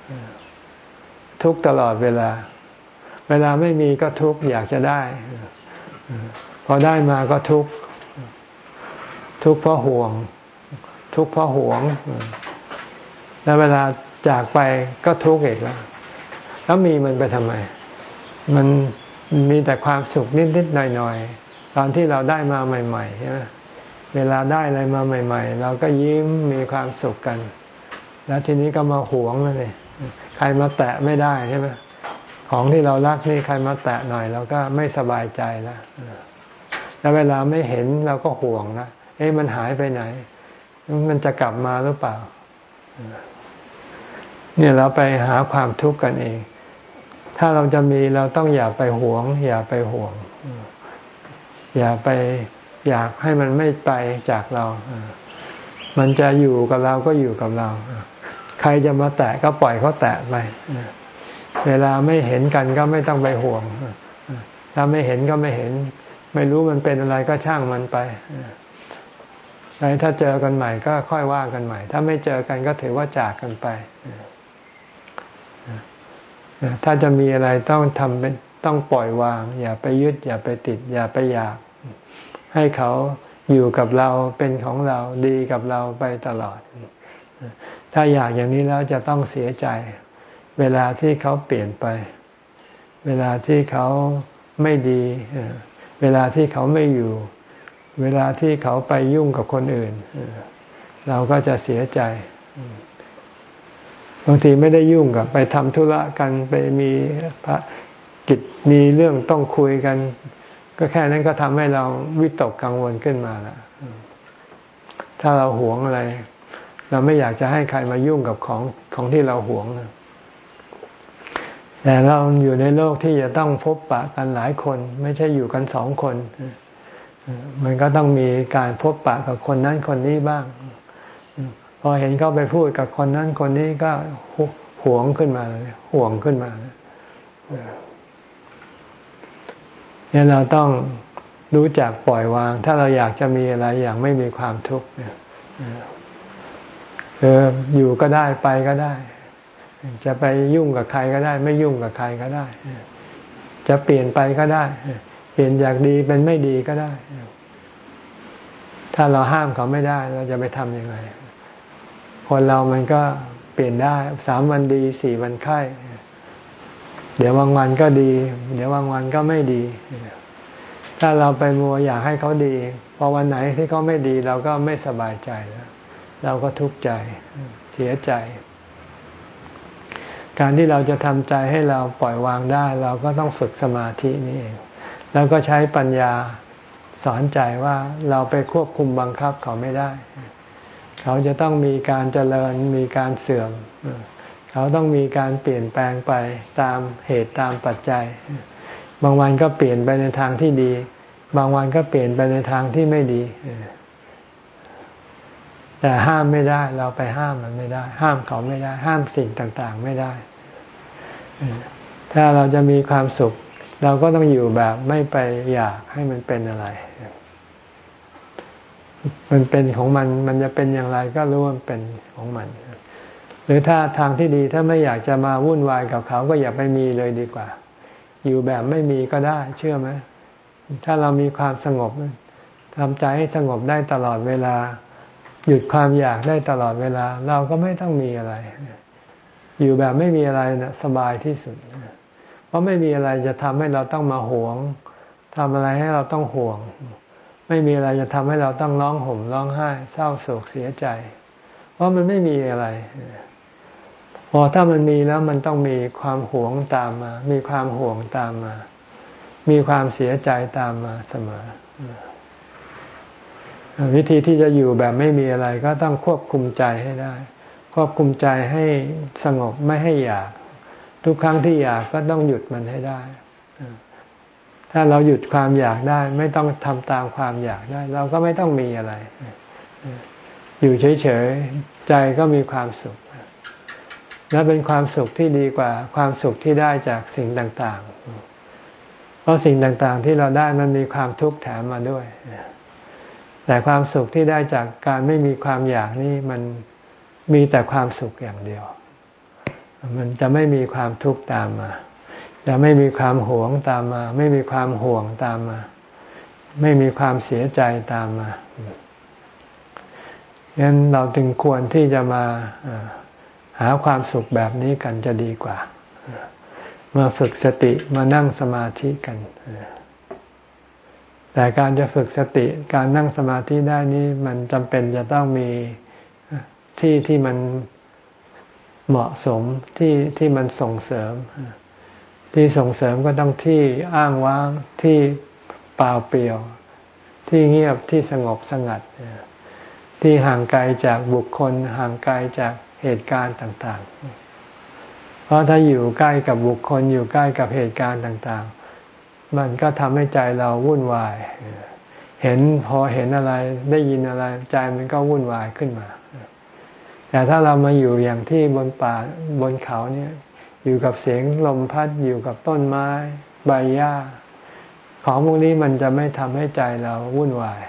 ทุกตลอดเวลา เวลาไม่มีก็ทุกข์อยากจะได้ พอได้มาก็ทุกข์ทุกข์เพราะห่วง ทุกข์เพราะห่วง แล้วเวลาจากไปก็ทุกข์อีกแล้วแล้วมีมันไปทำไม มันมีแต่ความสุขนิดๆหน่อยๆตอนที่เราได้มาใหม่ๆใช่ไหม เวลาได้อะไรมาใหม่ ๆ เราก็ยิ้มมีความสุขกัน แล้วทีนี้ก็มาหวงเลยใครมาแตะไม่ได้ใช่ไหมของที่เรารักนี่ใครมาแตะหน่อยเราก็ไม่สบายใจแล้วแล้วเวลาไม่เห็นเราก็ห่วงนะเอ๊ะมันหายไปไหน มันจะกลับมาหรือเปล่า เนี่ยเราไปหาความทุกข์กันเอง ถ้าเราจะมีเราต้องอย่าไปหวง อย่าไปห่วง อย่าไป อยากให้มันไม่ไปจากเรา มันจะอยู่กับเราก็อยู่กับเรา ใครจะมาแตะก็ปล่อยเขาแตะไป เวลาไม่เห็นกันก็ไม่ต้องไปห่วง ถ้าไม่เห็นก็ไม่เห็น ไม่รู้มันเป็นอะไรก็ช่างมันไปแล้วถ้าเจอกันใหม่ก็ค่อยว่ากันใหม่ ถ้าไม่เจอกันก็ถือว่าจากกันไป ถ้าจะมีอะไรต้องทำเป็นต้องปล่อยวาง อย่าไปยึด อย่าไปติด อย่าไปอยาก ให้เขาอยู่กับเราเป็นของเราดีกับเราไปตลอด ถ้าอยากอย่างนี้แล้วจะต้องเสียใจ เวลาที่เขาเปลี่ยนไป เวลาที่เขาไม่ดี เวลาที่เขาไม่อยู่ เวลาที่เขาไปยุ่งกับคนอื่น เราก็จะเสียใจบางทีไม่ได้ยุ่งกับไปทำธุระกันไปมีพระกิจมีเรื่องต้องคุยกัน ก็แค่นั้นก็ทำให้เราวิตกกังวลขึ้นมาแล้วถ้าเราหวงอะไร เราไม่อยากจะให้ใครมายุ่งกับของของที่เราหวงแต่เราอยู่ในโลกที่จะต้องพบปะกันหลายคน ไม่ใช่อยู่กันสองคน มันก็ต้องมีการพบปะกับคนนั้นคนนี้บ้าง พอเห็นเขาไปพูดกับคนนั้นคนนี้ก็หวงขึ้นมาเลยห่วงขึ้นมาเนี่ยเราต้องรู้จักปล่อยวาง ถ้าเราอยากจะมีอะไรอย่างไม่มีความทุกข์เนี่ยคืออยู่ก็ได้ไปก็ได้ จะไปยุ่งกับใครก็ได้ ไม่ยุ่งกับใครก็ได้ จะเปลี่ยนไปก็ได้ เปลี่ยนจากดีเป็นไม่ดีก็ได้ ถ้าเราห้ามเขาไม่ได้ เราจะไปทำยังไงคนเรามันก็เปลี่ยนได้สามวันดีสี่วันไข้ เดี๋ยวบางวันก็ดี เดี๋ยวบางวันก็ไม่ดี ถ้าเราไปมัวอยากให้เขาดี พอวันไหนที่เขาไม่ดี เราก็ไม่สบายใจแล้วเราก็ทุกข์ใจเสียใจ การที่เราจะทำใจให้เราปล่อยวางได้ เราก็ต้องฝึกสมาธินี่เอง แล้วก็ใช้ปัญญาสอนใจว่าเราไปควบคุมบังคับเขาไม่ได้ เขาจะต้องมีการเจริญมีการเสื่อม เขาต้องมีการเปลี่ยนแปลงไปตามเหตุตามปัจจัย บางวันก็เปลี่ยนไปในทางที่ดี บางวันก็เปลี่ยนไปในทางที่ไม่ดี แต่ห้ามไม่ได้ เราไปห้ามมันไม่ได้ ห้ามเขาไม่ได้ ห้ามสิ่งต่างๆไม่ได้ ถ้าเราจะมีความสุข เราก็ต้องอยู่แบบไม่ไปอยากให้มันเป็นอะไรมันเป็นของมัน มันจะเป็นอย่างไรก็รู้ว่าเป็นของมัน รือถ้าทางที่ดีถ้าไม่อยากจะมาวุ่นวายกับเขาก็อย่าไปมีเลยดีกว่า อยู่แบบไม่มีก็ได้ เชื่อไหมถ้าเรามีความสงบทำใจให้สงบได้ตลอดเวลา หยุดความอยากได้ตลอดเวลา เราก็ไม่ต้องมีอะไร อยู่แบบไม่มีอะไรนะสบายที่สุด เพราะไม่มีอะไรจะทำให้เราต้องมาหวงทำอะไรให้เราต้องห่วง ไม่มีอะไรจะทำให้เราต้องร้องห่มร้องไห้ เศร้าโศกเสียใจ เพราะมันไม่มีอะไร พอถ้ามันมีแล้วมันต้องมีความหวงตามมา มีความห่วงตามมา มีความเสียใจตามมาเสมอ วิธีที่จะอยู่แบบไม่มีอะไรก็ต้องควบคุมใจให้ได้ ควบคุมใจให้สงบไม่ให้อยาก ทุกครั้งที่อยากก็ต้องหยุดมันให้ได้ ถ้าเราหยุดความอยากได้ ไม่ต้องทำตามความอยากได้ เราก็ไม่ต้องมีอะไร อยู่เฉยๆใจก็มีความสุข และเป็นความสุขที่ดีกว่าความสุขที่ได้จากสิ่งต่างๆ เพราะสิ่งต่างๆที่เราได้มันมีความทุกข์แถมมาด้วย แต่ความสุขที่ได้จากการไม่มีความอยากนี่มันมีแต่ความสุขอย่างเดียว มันจะไม่มีความทุกข์ตามมา จะไม่มีความหวงตามมา ไม่มีความห่วงตามมา ไม่มีความเสียใจตามมาฉะนั้นเราจึงควรที่จะมา หาความสุขแบบนี้กันจะดีกว่า มาฝึกสติมานั่งสมาธิกัน แต่การจะฝึกสติการนั่งสมาธิได้นี้มันจำเป็นจะต้องมีที่ที่มันเหมาะสมที่ที่มันส่งเสริม ที่ส่งเสริมก็ต้องที่อ้างว้างที่เปล่าเปลี่ยว ที่เงียบที่สงบสงัด ที่ห่างไกลจากบุคคล ห่างไกลจาก เหตุการณ์ต่างๆ เพราะถ้าอยู่ใกล้กับบุคคลอยู่ใกล้กับเหตุการณ์ต่างๆ มันก็ทำให้ใจเราวุ่นวาย เห็นพอเห็นอะไรได้ยินอะไร ใจมันก็วุ่นวายขึ้นมา แต่ถ้าเรามาอยู่อย่างที่บนป่าบนเขาเนี่ยอยู่กับเสียงลมพัดอยู่กับต้นไม้ใบหญ้า ของพวกนี้มันจะไม่ทำให้ใจเราวุ่นวาย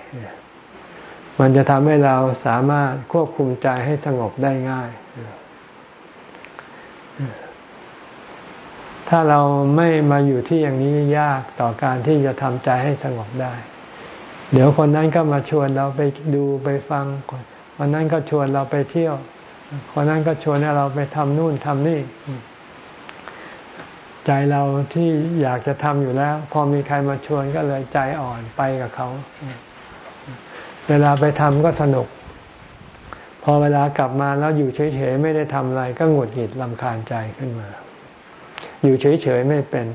มันจะทำให้เราสามารถควบคุมใจให้สงบได้ง่าย ถ้าเราไม่มาอยู่ที่อย่างนี้ยากต่อการที่จะทำใจให้สงบได้ เดี๋ยวคนนั้นก็มาชวนเราไปดูไปฟังคนนั้นก็ชวนเราไปเที่ยว คนนั้นก็ชวนเราไปทำนู่นทำนี่ ใจเราที่อยากจะทำอยู่แล้ว พอมีใครมาชวนก็เลยใจอ่อนไปกับเขา เวลาไปทำก็สนุก พอเวลากลับมาแล้วอยู่เฉยๆไม่ได้ทำอะไร ก็หงุดหงิดลำคาญใจขึ้นมา อยู่เฉยๆไม่เป็น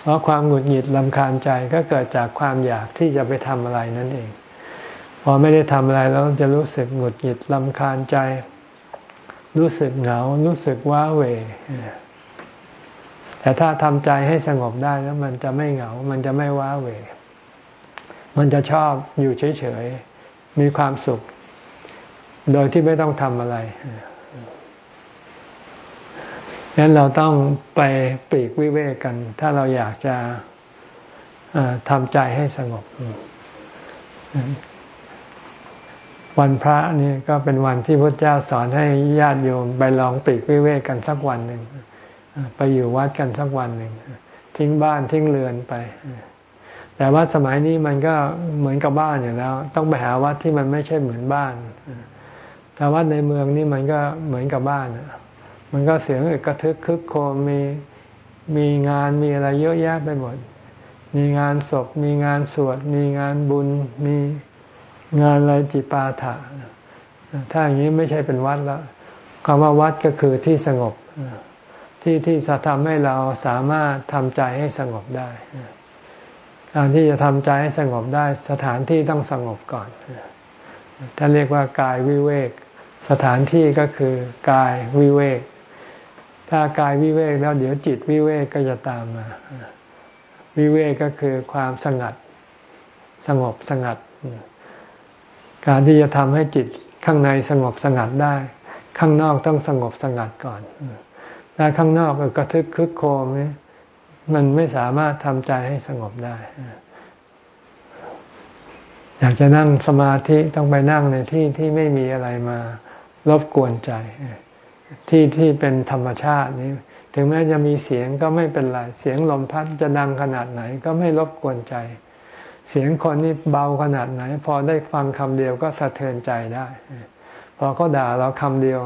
เพราะความหงุดหงิดลำคาญใจก็เกิดจากความอยากที่จะไปทำอะไรนั่นเอง พอไม่ได้ทำอะไรแล้วจะรู้สึกหงุดหงิดลำคาญใจ รู้สึกเหงา รู้สึกว้าเหวแต่ถ้าทำใจให้สงบได้แล้วมันจะไม่เหงา มันจะไม่ว้าเหวมันจะชอบอยู่เฉยๆมีความสุข โดยที่ไม่ต้องทำอะไรดังนั้นเราต้องไปปีกวิเวกกัน ถ้าเราอยากจะทำใจให้สงบ วันพระนี่ก็เป็นวันที่พระเจ้าสอนให้ญาติโยมไปลองปีกวิเวกกันสักวันหนึ่ง ไปอยู่วัดกันสักวันหนึ่ง ทิ้งบ้านทิ้งเรือนไป แต่ว่าสมัยนี้มันก็เหมือนกับบ้านอยู่แล้ว ต้องไปหาวัดที่มันไม่ใช่เหมือนบ้าน แต่วัดในเมืองนี่มันก็เหมือนกับบ้านมันก็เสียงอึกกระทึกคึกโคมมีมีงานมีอะไรเยอะแยะไปหมด มีงานศพ มีงานสวด มีงานบุญ มีงานอะไรจิปาถะถ้าอย่างนี้ไม่ใช่เป็นวัดแล้วคำว่าวัดก็คือที่สงบ ที่ที่จะทำให้เราสามารถทำใจให้สงบได้ การที่จะทำใจให้สงบได้ สถานที่ต้องสงบก่อนท่านเรียกว่ากายวิเวก สถานที่ก็คือกายวิเวก ถ้ากายวิเวกแล้วเดี๋ยวจิตวิเวกก็จะตามมา วิเวกก็คือความสงัด สงบสงัด การที่จะทำให้จิตข้างในสงบสงัดได้ ข้างนอกต้องสงบสงัดก่อนถ้าข้างนอกกระทึกคึกโคมนี่มันไม่สามารถทำใจให้สงบได้อยากจะนั่งสมาธิต้องไปนั่งในที่ที่ไม่มีอะไรมา รบกวนใจ ที่ที่เป็นธรรมชาตินี้ ถึงแม้จะมีเสียงก็ไม่เป็นไร เสียงลมพัดจะดังขนาดไหนก็ไม่รบกวนใจ เสียงคนนี่เบาขนาดไหน พอได้ฟังคำเดียวก็สะเทือนใจได้ พอเขาด่าเราคำเดียว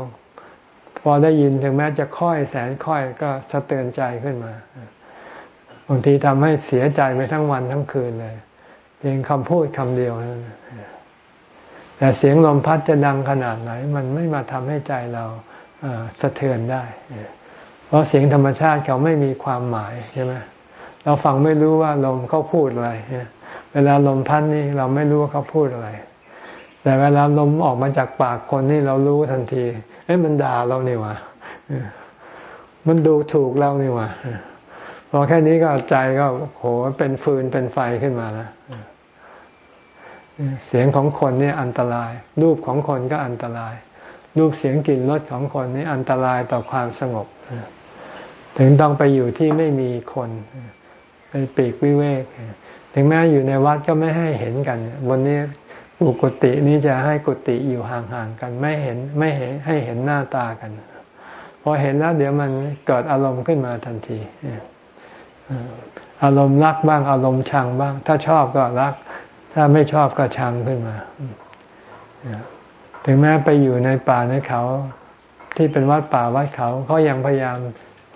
พอได้ยินถึงแม้จะค่อยแสนค่อยก็สะเตือนใจขึ้นมาบางทีทำให้เสียใจไปทั้งวันทั้งคืนเลย เพียงคำพูดคำเดียวนั้น แต่เสียงลมพัดจะดังขนาดไหน มันไม่มาทำให้ใจเราสะเทือนได้ เพราะเสียงธรรมชาติเขาไม่มีความหมายใช่ไหมเราฟังไม่รู้ว่าลมเขาพูดอะไร เวลาลมพัดนี่เราไม่รู้ว่าเขาพูดอะไร แต่เวลาลมออกมาจากปากคนนี่เรารู้ทันที เอ้ยมันด่าเราเนี่ยวะมันดูถูกเราเนี่ยวะพอแค่นี้ก็ใจก็โหเป็นฟืนเป็นไฟขึ้นมาแล้ว เสียงของคนนี่อันตราย รูปของคนก็อันตราย รูปเสียงกลิ่นรสของคนนี่อันตรายต่อความสงบ ถึงต้องไปอยู่ที่ไม่มีคนไปปีกวิเวก ถึงแม้อยู่ในวัดก็ไม่ให้เห็นกันวันนี้อุกุตินี้จะให้กุติอยู่ห่างๆกัน ไม่เห็นไม่เห็นให้เห็นหน้าตากันพอเห็นแล้วเดี๋ยวมันเกิดอารมณ์ขึ้นมาทันทีอารมณ์รักบ้างอารมณ์ชังบ้าง ถ้าชอบก็รัก ถ้าไม่ชอบก็ชังขึ้นมา ถึงแม้ไปอยู่ในป่าในเขา ที่เป็นวัดป่าวัดเขาเขายังพยายาม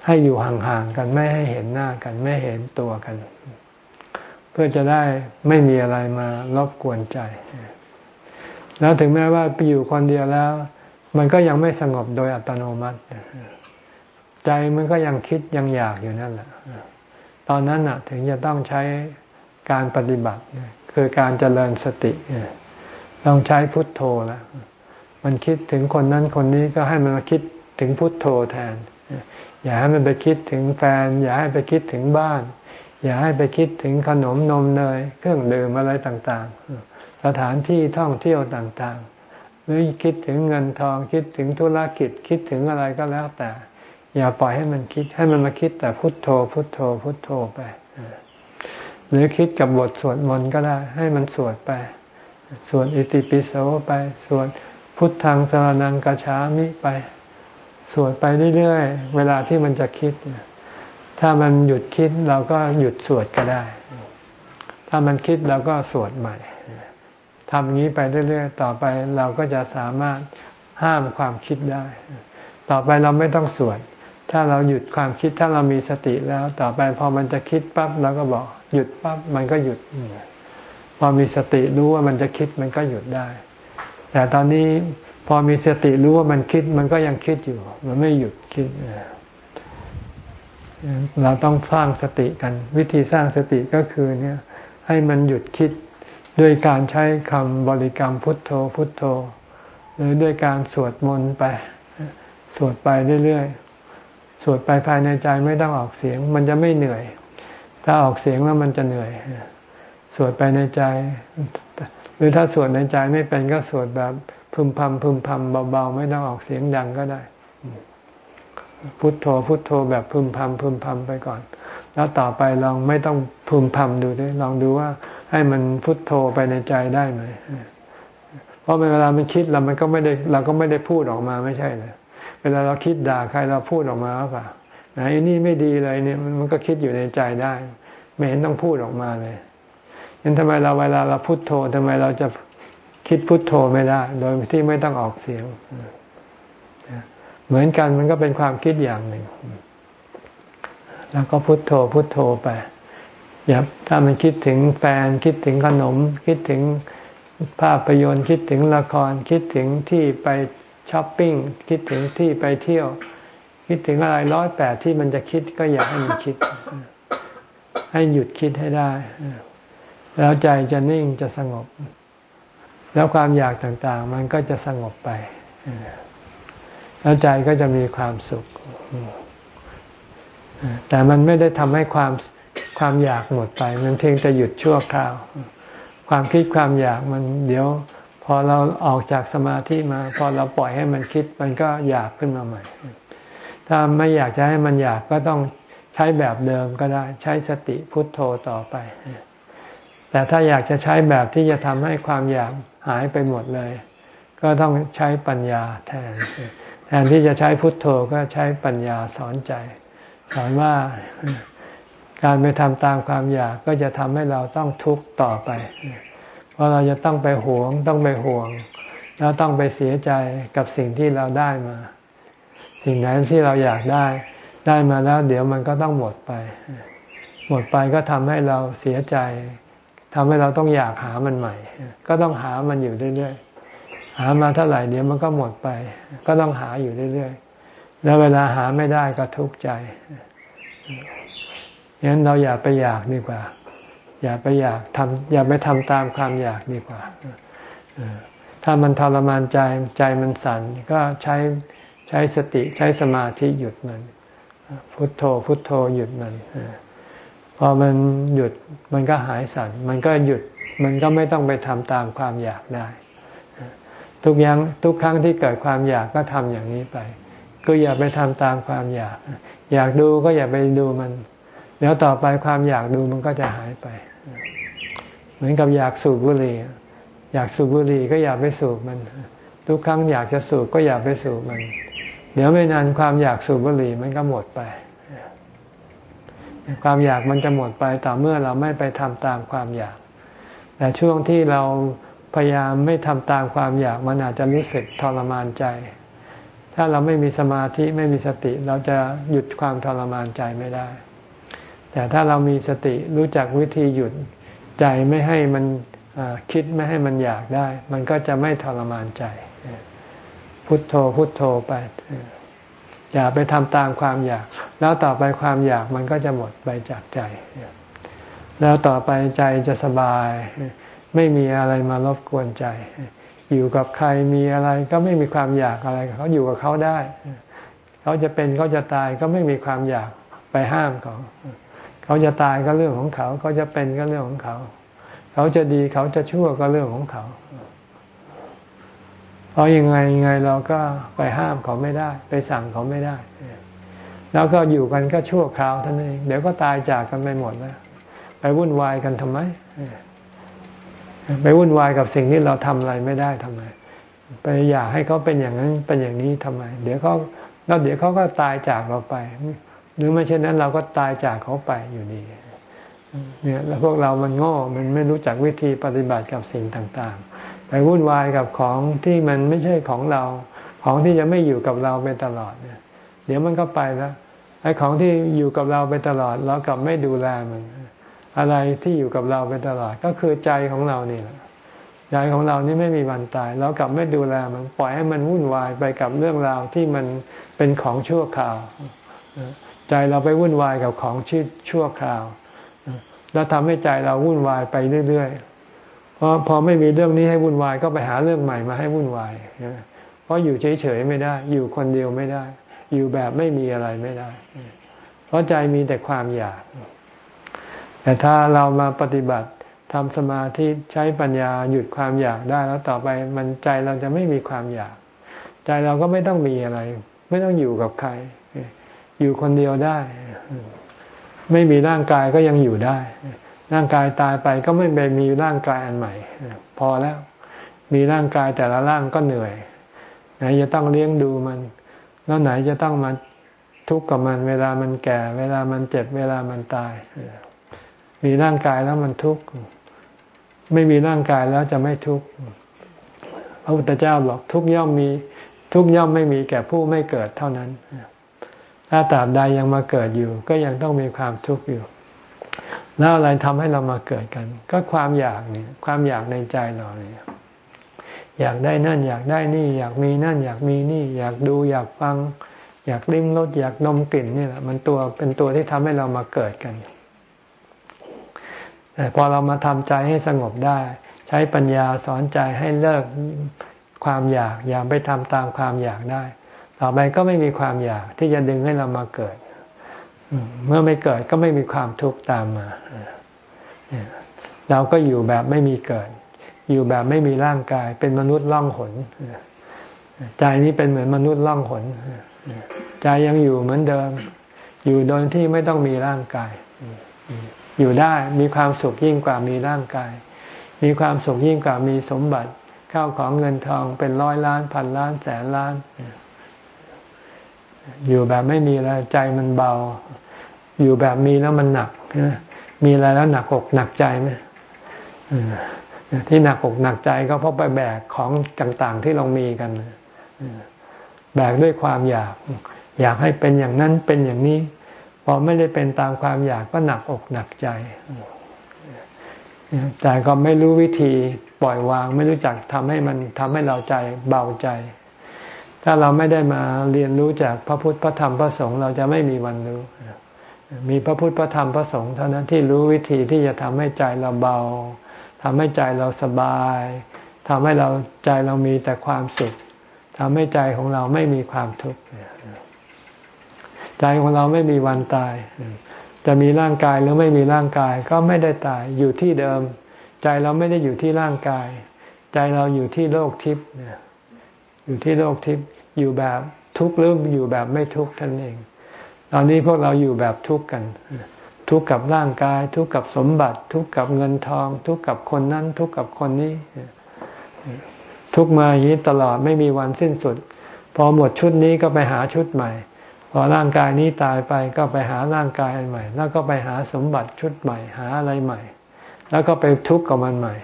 ให้อยู่ห่างๆกันไม่ให้เห็นหน้ากัน ไม่เห็นตัวกัน เพื่อจะได้ไม่มีอะไรมารบกวนใจ แล้วถึงแม้ว่าไปอยู่คนเดียวแล้ว มันก็ยังไม่สงบโดยอัตโนมัติใจมันก็ยังคิดยังอยากอยู่นั่นแหละ ตอนนั้นน่ะ ถึงจะต้องใช้การปฏิบัติ คือการเจริญสติต้องใช้พุทโธล้วมันคิดถึงคนนั้นคนนี้ก็ให้มันมาคิดถึงพุทโธแทน อย่าให้มันไปคิดถึงแฟน อย่าให้ไปคิดถึงบ้าน อย่าให้ไปคิดถึงขนมนมเนย เครื่องดื่มอะไรต่างๆ สถานที่ท่องเที่ยวต่างๆ หรือคิดถึงเงินทองคิดถึงธุรกิจคิดถึงอะไรก็แล้วแต่ อย่าปล่อยให้มันคิดให้มันมาคิดแต่พุทโธ พุทโธ พุทโธไป หรือคิดกับบทสวดมนต์ก็ได้ ให้มันสวดไป สวดอิติปิโสไป สวดพุทธังสรนังกัจฉามิไป สวดไปเรื่อยๆ เวลาที่มันจะคิด ถ้ามันหยุดคิดเราก็หยุดสวดก็ได้ ถ้ามันคิดเราก็สวดใหม่ทำอย่างนี้ไปเรื่อยๆ ต่อไปเราก็จะสามารถห้ามความคิดได้ ต่อไปเราไม่ต้องสวด ถ้าเราหยุดความคิดถ้าเรามีสติแล้ว ต่อไปพอมันจะคิดปั๊บเราก็บอก หยุดปั๊บมันก็หยุด พอมีสติรู้ว่ามันจะคิดมันก็หยุดได้ แต่ตอนนี้พอมีสติรู้ว่ามันคิดมันก็ยังคิดอยู่ มันไม่หยุดคิดเราต้องสร้างสติกัน วิธีสร้างสติก็คือเนี่ย ให้มันหยุดคิดด้วยการใช้คำบริกรรมพุทโธพุทโธ หรือด้วยการสวดมนต์ไป สวดไปเรื่อยๆ สวดไปภายในใจไม่ต้องออกเสียง มันจะไม่เหนื่อย ถ้าออกเสียงแล้วมันจะเหนื่อย สวดไปในใจ หรือถ้าสวดในใจไม่เป็นก็สวดแบบพึมพำพึมพำเบาๆไม่ต้องออกเสียงดังก็ได้ พุทโธพุทโธแบบพึมพำพึมพำไปก่อน แล้วต่อไปลองไม่ต้องพึมพำดูด้วยลองดูว่าให้มันพุทโธไปในใจได้ไหมเพราะเวลามันคิดเรามันก็ไม่ได้เราก็ไม่ได้พูดออกมาไม่ใช่เลย เวลาเราคิดด่าใครเราพูดออกมาหรือเปล่าไอ้นี่ไม่ดีเลยเนี่ยมันก็คิดอยู่ในใจได้ ไม่เห็นต้องพูดออกมาเลยยันทำไมเราเวลาเราพุโทโธทำไมเราจะคิดพุทโธไม่ได้ โดยที่ไม่ต้องออกเสียงเหมือนกันมันก็เป็นความคิดอย่างหนึ่ง แล้วก็พุทโธพุทโธไปอย่าถ้ามันคิดถึงแฟนคิดถึงขนม คิดถึงภาพยนตร์คิดถึงละครคิดถึงที่ไป ช้อปปิ้งคิดถึงที่ไปเที่ยว คิดถึงอะไรร้อยแปดที่มันจะคิดก็อย่าให้มันคิด ให้หยุดคิดให้ได้ แล้วใจจะนิ่งจะสงบ แล้วความอยากต่างๆ มันก็จะสงบไป แล้วใจก็จะมีความสุข แต่มันไม่ได้ทำให้ความความอยากหมดไป มันเพียงจะหยุดชั่วคราว ความคิดความอยากมันเดี๋ยว อเราออกจากสมาธิมา พอเราปล่อยให้มันคิดมันก็อยากขึ้นมาใหม่ ถ้าไม่อยากจะให้มันอยากก็ต้องใช้แบบเดิมก็ได้ใช้สติพุทโธต่อไป แต่ถ้าอยากจะใช้แบบที่จะทำให้ความอยากหายไปหมดเลย ก็ต้องใช้ปัญญาแทน แทนที่จะใช้พุทโธก็ใช้ปัญญาสอนใจ สอนว่าการไปทำตามความอยากก็จะทำให้เราต้องทุกข์ต่อไป เพราะเราจะต้องไปหวงต้องไปห่วง แล้วต้องไปเสียใจกับสิ่งที่เราได้มา สิ่งไหนที่เราอยากได้ ได้มาแล้ว เดี๋ยวมันก็ต้องหมดไป หมดไปก็ทำให้เราเสียใจทำให้เราต้องอยากหามันใหม่ ก็ต้องหามันอยู่เรื่อยๆหามาเท่าไหร่เดี๋ยวมันก็หมดไป ก็ต้องหาอยู่เรื่อยๆแล้วเวลาหาไม่ได้ก็ทุกข์ใจงั้นเราอย่าไปอยากดีกว่า อย่าไปอยากทำอย่าไปทำตามความอยากดีกว่าถ้ามันทรมานใจใจมันสั่นก็ใช้ใช้สติใช้สมาธิหยุดมัน พุทโธพุทโธหยุดมันพอมันหยุดมันก็หายสั่นมันก็หยุดมันก็ไม่ต้องไปทำตามความอยากได้ ทุกย่างทุกครั้งที่เกิดความอยากก็ทำอย่างนี้ไป ก็อย่าไปทำตามความอยาก อยากดูก็อย่าไปดูมันเดี๋ยวต่อไปความอยากดูมันก็จะหายไป เหมือนกับอยากสูบบุหรี่ อยากสูบบุหรี่ก็อยากไปสูบมัน ทุกครั้งอยากจะสูบก็อยากไปสูบมัน เดี๋ยวไม่นานความอยากสูบบุหรี่มันก็หมดไปความอยากมันจะหมดไปต่อเมื่อเราไม่ไปทำตามความอยาก แต่ช่วงที่เราพยายามไม่ทำตามความอยากมันอาจจะรู้สึกทรมานใจ ถ้าเราไม่มีสมาธิไม่มีสติเราจะหยุดความทรมานใจไม่ได้ แต่ถ้าเรามีสติรู้จักวิธีหยุดใจไม่ให้มันคิดไม่ให้มันอยากได้ มันก็จะไม่ทรมานใจ พุทโธพุทโธไป อย่าไปทำตามความอยาก แล้วต่อไปความอยากมันก็จะหมดไปจากใจ แล้วต่อไปใจจะสบาย ไม่มีอะไรมารบกวนใจ อยู่กับใครมีอะไรก็ไม่มีความอยากอะไรเขาอยู่กับเขาได้ เขาจะเป็นเขาจะตายก็ไม่มีความอยากไปห้ามเขา เขาจะตายก็เรื่องของเขา เขาจะเป็นก็เรื่องของเขา เขาจะดีเขาจะชั่วก็เรื่องของเขาเพราะยังไงยังไงเราก็ไปห้ามเขาไม่ได้ ไปสั่งเขาไม่ได้ แล้วก็อยู่กันก็ชั่วคราวท่านเอง เดี๋ยวก็ตายจากกันไปหมดแล้วไปวุ่นวายกันทำไม ไปวุ่นวายกับสิ่งที่เราทำอะไรไม่ได้ทำไม ไปอยากให้เขาเป็นอย่างนั้นเป็นอย่างนี้ทำไม เดี๋ยวเขาแล้วเดี๋ยวเขาก็ตายจากเราไป หรือไม่เช่นนั้นเราก็ตายจากเขาไปอยู่ดีเนี่ยแล้วพวกเรามันโง่มันไม่รู้จักวิธีปฏิบัติกับสิ่งต่างๆ ไปวุ่นวายกับของที่มันไม่ใช่ของเรา ของที่จะไม่อยู่กับเราไปตลอดเนี่ยเดี๋ยวมันก็ไปแล้วไอ้ของที่อยู่กับเราไปตลอดเรากลับไม่ดูแลมันอะไรที่อยู่กับเราไปตลอดก็คือใจของเรานี่แหละใจของเรานี่ไม่มีวันตาย เรากลับไม่ดูแลมันปล่อยให้มันวุ่นวายไปกับเรื่องราวที่มันเป็นของชั่วคราว ใจเราไปวุ่นวายกับของชื่ชั่วคราว แล้วทำให้ใจเราวุ่นวายไปเรื่อยๆเพราะพอไม่มีเรื่องนี้ให้วุ่นวายก็ไปหาเรื่องใหม่มาให้วุ่นวายเพราะอยู่เฉยๆไม่ได้ อยู่คนเดียวไม่ได้ อยู่แบบไม่มีอะไรไม่ได้ เพราะใจมีแต่ความอยาก แต่ถ้าเรามาปฏิบัติทำสมาธิใช้ปัญญาหยุดความอยากได้ แล้วต่อไปมันใจเราจะไม่มีความอยาก ใจเราก็ไม่ต้องมีอะไร ไม่ต้องอยู่กับใคร อยู่คนเดียวได้ ไม่มีร่างกายก็ยังอยู่ได้ ร่างกายตายไปก็ไม่ไปมีร่างกายอันใหม่ พอแล้วมีร่างกายแต่ละร่างก็เหนื่อย ไหนจะต้องเลี้ยงดูมัน แล้วไหนจะต้องมาทุกข์กับมัน เวลามันแก่ เวลามันเจ็บ เวลามันตาย มีร่างกายแล้วมันทุกข์ ไม่มีร่างกายแล้วจะไม่ทุกข์ พระพุทธเจ้าบอกทุกย่อมมี ทุกย่อมไม่มีแก่ผู้ไม่เกิดเท่านั้น ถ้าตราบใดยังมาเกิดอยู่ ก็ยังต้องมีความทุกข์อยู่ แล้วอะไรทำให้เรามาเกิดกัน ก็ความอยากนี่ความอยากในใจเราเนี่ยอยากได้นั่น อยากได้นี่ อยากมีนั่น อยากมีนี่ อยากดูอยากฟัง อยากลิ้มรสอยากนมกลิ่นนี่แหละมันตัวเป็นตัวที่ทำให้เรามาเกิดกันแต่พอเรามาทำใจให้สงบได้ ใช้ปัญญาสอนใจให้เลิกความอยาก อย่าไปทำตามความอยากได้ ต่อไปก็ไม่มีความอยากที่จะดึงให้เรามาเกิด เมื่อไม่เกิดก็ไม่มีความทุกข์ตามมา เราก็อยู่แบบไม่มีเกิด อยู่แบบไม่มีร่างกาย เป็นมนุษย์ล่องหนใจนี้เป็นเหมือนมนุษย์ล่องหนใจยังอยู่เหมือนเดิม อยู่โดยที่ไม่ต้องมีร่างกาย อยู่ได้มีความสุขยิ่งกว่ามีร่างกาย มีความสุขยิ่งกว่ามีสมบัติข้าวของเงินทองเป็นร้อยล้านพันล้านแสนล้าน อยู่แบบไม่มีอะไรใจมันเบา อยู่แบบมีแล้วมันหนักมีอะไรแล้วหนักอกหนักใจไหมที่หนักอกหนักใจก็เพราะไปแบกของต่างๆที่เรามีกันแบกด้วยความอยาก อยากให้เป็นอย่างนั้นเป็นอย่างนี้ พอไม่ได้เป็นตามความอยากก็หนักอกหนักใจแต่ก็ไม่รู้วิธีปล่อยวาง ไม่รู้จักทำให้มันทำให้เราใจเบาใจ ถ้าเราไม่ได้มาเรียนรู้จากพระพุทธพระธรรมพระสงฆ์เราจะไม่มีวันรู้ มีพระพุทธพระธรรมพระสงฆ์เท่านั้นที่รู้วิธีที่จะทำให้ใจเราเบาทำให้ใจเราสบายทำให้เราใจเรามีแต่ความสุขทำให้ใจของเราไม่มีความทุกข์ใจของเราไม่มีวันตาย จะมีร่างกายหรือไม่มีร่างกายก็ไม่ได้ตายอยู่ที่เดิม ใจเราไม่ได้อยู่ที่ร่างกาย ใจเราอยู่ที่โลกทิพย์ อยู่ที่โลกทิพย์อยู่แบบทุกข์หรืออยู่แบบไม่ทุกข์ท่านเอง ตอนนี้พวกเราอยู่แบบทุกข์กัน ทุกข์กับร่างกาย ทุกข์กับสมบัติ ทุกข์กับเงินทอง ทุกข์กับคนนั้น ทุกข์กับคนนี้ ทุกข์มาอย่างนี้ตลอดไม่มีวันสิ้นสุด พอหมดชุดนี้ก็ไปหาชุดใหม่ พอร่างกายนี้ตายไปก็ไปหาร่างกายอันใหม่ แล้วก็ไปหาสมบัติชุดใหม่ หาอะไรใหม่ แล้วก็ไปทุกข์กับมันใหม่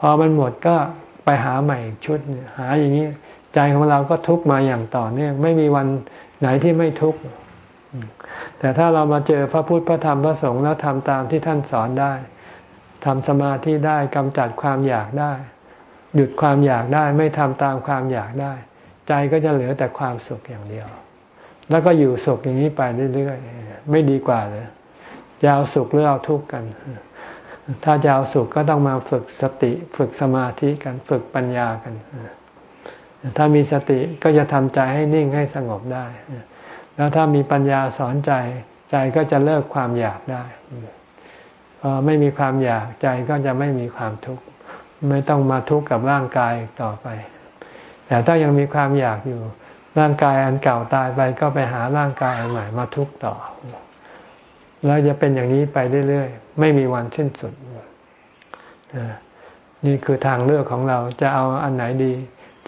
พอมันหมดก็ไปหาใหม่ชุดหาอย่างนี้ ใจของเราก็ทุกมาอย่างต่อเนื่องไม่มีวันไหนที่ไม่ทุกข์แต่ถ้าเรามาเจอพระพุทธพระธรรมพระสงฆ์แล้วทำตามที่ท่านสอนได้ทำสมาธิได้กำจัดความอยากได้ หยุดความอยากได้ไม่ทำตามความอยากได้ ใจก็จะเหลือแต่ความสุขอย่างเดียว แล้วก็อยู่สุขอย่างนี้ไปเรื่อยๆไม่ดีกว่าเลยจะเอาสุขหรือเอาทุกข์กัน ถ้าจะเอาสุขก็ต้องมาฝึกสติ ฝึกสมาธิกัน ฝึกปัญญากัน ถ้ามีสติก็จะทำใจให้นิ่งให้สงบได้ แล้วถ้ามีปัญญาสอนใจใจก็จะเลิกความอยากได้พอไม่มีความอยากใจก็จะไม่มีความทุกข์ไม่ต้องมาทุกข์กับร่างกายต่อไป แต่ถ้ายังมีความอยากอยู่ ร่างกายอันเก่าตายไปก็ไปหาร่างกายอันใหม่มาทุกข์ต่อ แล้วจะเป็นอย่างนี้ไปเรื่อยๆ ไม่มีวันสิ้นสุดนี่คือทางเลือกของเราจะเอาอันไหนดี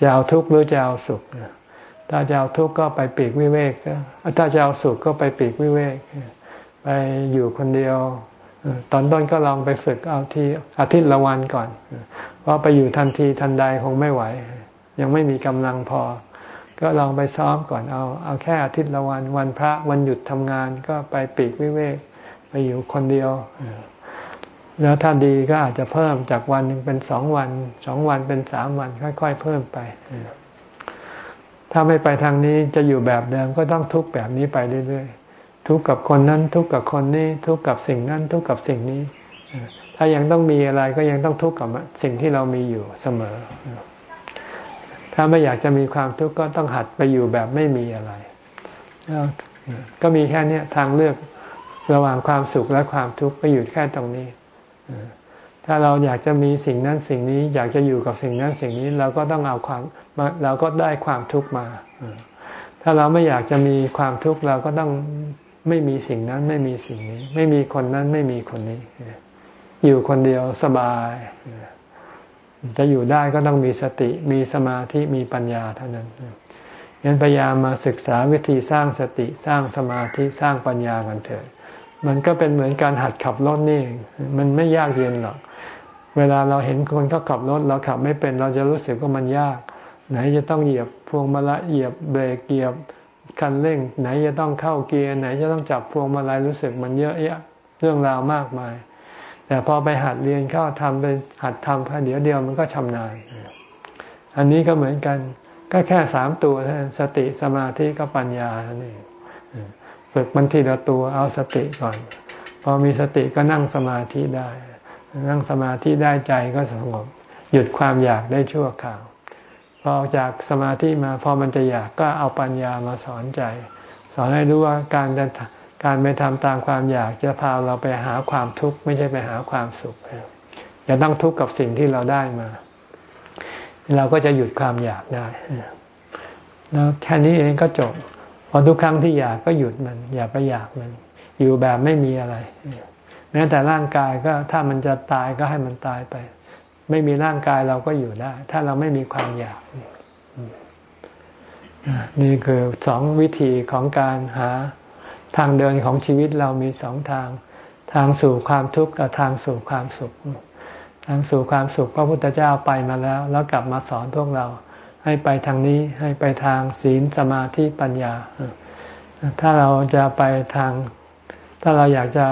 จะเอาทุกข์หรือจะเอาสุข ถ้าจะเอาทุกข์ก็ไปปีกวิเวกถ้าจะเอาสุขก็ไปปีกวิเวก ไปอยู่คนเดียว ตอนต้นก็ลองไปฝึกเอาที่อาทิตย์ละวันก่อน เพราะไปอยู่ทันทีทันใดคงไม่ไหว ยังไม่มีกำลังพอ ก็ลองไปซ้อมก่อนเอา เอาแค่อาทิตย์ละวัน วันพระวันหยุดทำงานก็ไปปีกวิเวก ไปอยู่คนเดียว แล้วถ้าดีก็อาจจะเพิ่มจากวันหนึ่งเป็นสองวันสองวันเป็นสามวัน ค่อย ๆ เพิ่มไป ถ้าไม่ไปทางนี้จะอยู่แบบเดิมก็ต้องทุกแบบนี้ไปเรื่อยๆทุกกับคนนั้น ทุกกับคนนี้ ทุกกับสิ่งนั้น ทุกกับสิ่งนี้ ถ้ายังต้องมีอะไรก็ยังต้องทุกข์กับสิ่งที่เรามีอยู่เสมอ ถ้าไม่อยากจะมีความทุกข์ก็ต้องหัดไปอยู่แบบไม่มีอะไรก็มีแค่นี้ทางเลือกระหว่างความสุขและความทุกข์ไปอยู่แค่ตรงนี้ ถ้าเราอยากจะมีสิ่งนั้นสิ่งนี้ อยากจะอยู่กับสิ่งนั้นสิ่งนี้เราก็ต้องเอาความเราก็ได้ความทุกข์มา ถ้าเราไม่อยากจะมีความทุกข์เราก็ต้องไม่มีสิ่งนั้นไม่มีสิ่งนี้ ไม่มีคนนั้นไม่มีคนนี้ อยู่คนเดียวสบาย จะอยู่ได้ก็ต้องมีสติมีสมาธิมีปัญญาเท่านั้นงั้นพยายามมาศึกษาวิธีสร้างสติสร้างสมาธิสร้างปัญญากันเถิด มันก็เป็นเหมือนการหัดขับรถนี่ มันไม่ยากเย็นหรอก เวลาเราเห็นคนเขาขับรถเราขับไม่เป็นเราจะรู้สึกว่ามันยาก ไหนจะต้องเหยียบพวงมาลัยเหยียบเบรกเหยียบคันเร่ง ไหนจะต้องเข้าเกียร์ไหนจะต้องจับพวงมาลัยรู้สึกมันเยอะแยะเรื่องราวมากมาย แต่พอไปหัดเรียนเข้าทำไปหัดทำแค่เดี๋ยวเดียวมันก็ชำนาญอันนี้ก็เหมือนกัน ก็แค่สามตัวท่านสติสมาธิก็ปัญญาท่านเอง ฝึกมันทีละตัวเอาสติก่อน พอมีสติก็นั่งสมาธิได้ นั่งสมาธิได้ใจก็สงบ หยุดความอยากได้ชั่วคราว พอจากสมาธิมาพอมันจะอยากก็เอาปัญญามาสอนใจ สอนให้รู้ว่าการจะการไปทำตามความอยากจะพาเราไปหาความทุกข์ไม่ใช่ไปหาความสุขอย่าต้องทุกข์กับสิ่งที่เราได้มา เราก็จะหยุดความอยากได้ แล้วแค่นี้เองก็จบ อทุกครั้งที่อยากก็หยุดมัน อย่าไปอยากมัน อยู่แบบไม่มีอะไรแม้แต่ร่างกายก็ถ้ามันจะตายก็ให้มันตายไป ไม่มีร่างกายเราก็อยู่ได้ ถ้าเราไม่มีความอยาก นี่คือสองวิธีของการหาทางเดินของชีวิตเรามีสองทาง ทางสู่ความทุกข์กับทางสู่ความสุข ทางสู่ความสุขพระพุทธเจ้าไปมาแล้ว แล้วกลับมาสอนพวกเรา ให้ไปทางนี้ให้ไปทางศีลสมาธิปัญญา ถ้าเราจะไปทาง ถ้าเราอยากจะ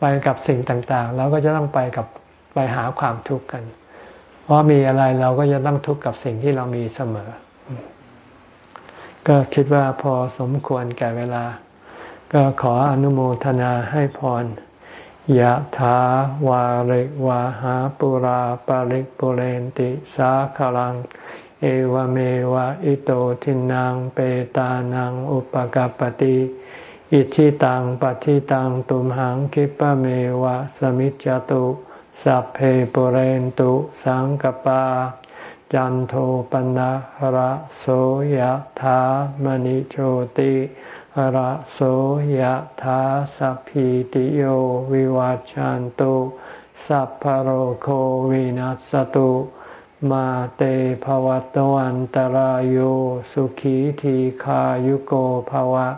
ไปกับสิ่งต่างๆ เราก็จะต้องไปกับไปหาความทุกข์กัน เพราะมีอะไรเราก็จะต้องทุกข์กับสิ่งที่เรามีเสมอ ก็คิดว่าพอสมควรแก่เวลา ก็ขออนุโมทนาให้พรยะถาวาริวาหาปุราปาริกปุเรนติสาคลัง เอวเมวะอิโตทินังเปตานังอุปกปติอิชิตังปฏิตังตุมหังคิปะเมวะสมิจจตุสัพเพปเรนตุสังกปา จันโทปนะระโสยะถามณิโชติระโสยธาสัพพิติโยวิวัจจันตุสัพพโรโควินัสตุ มาเตภวัตวันตารโยสุขีทีขายุโกภวะ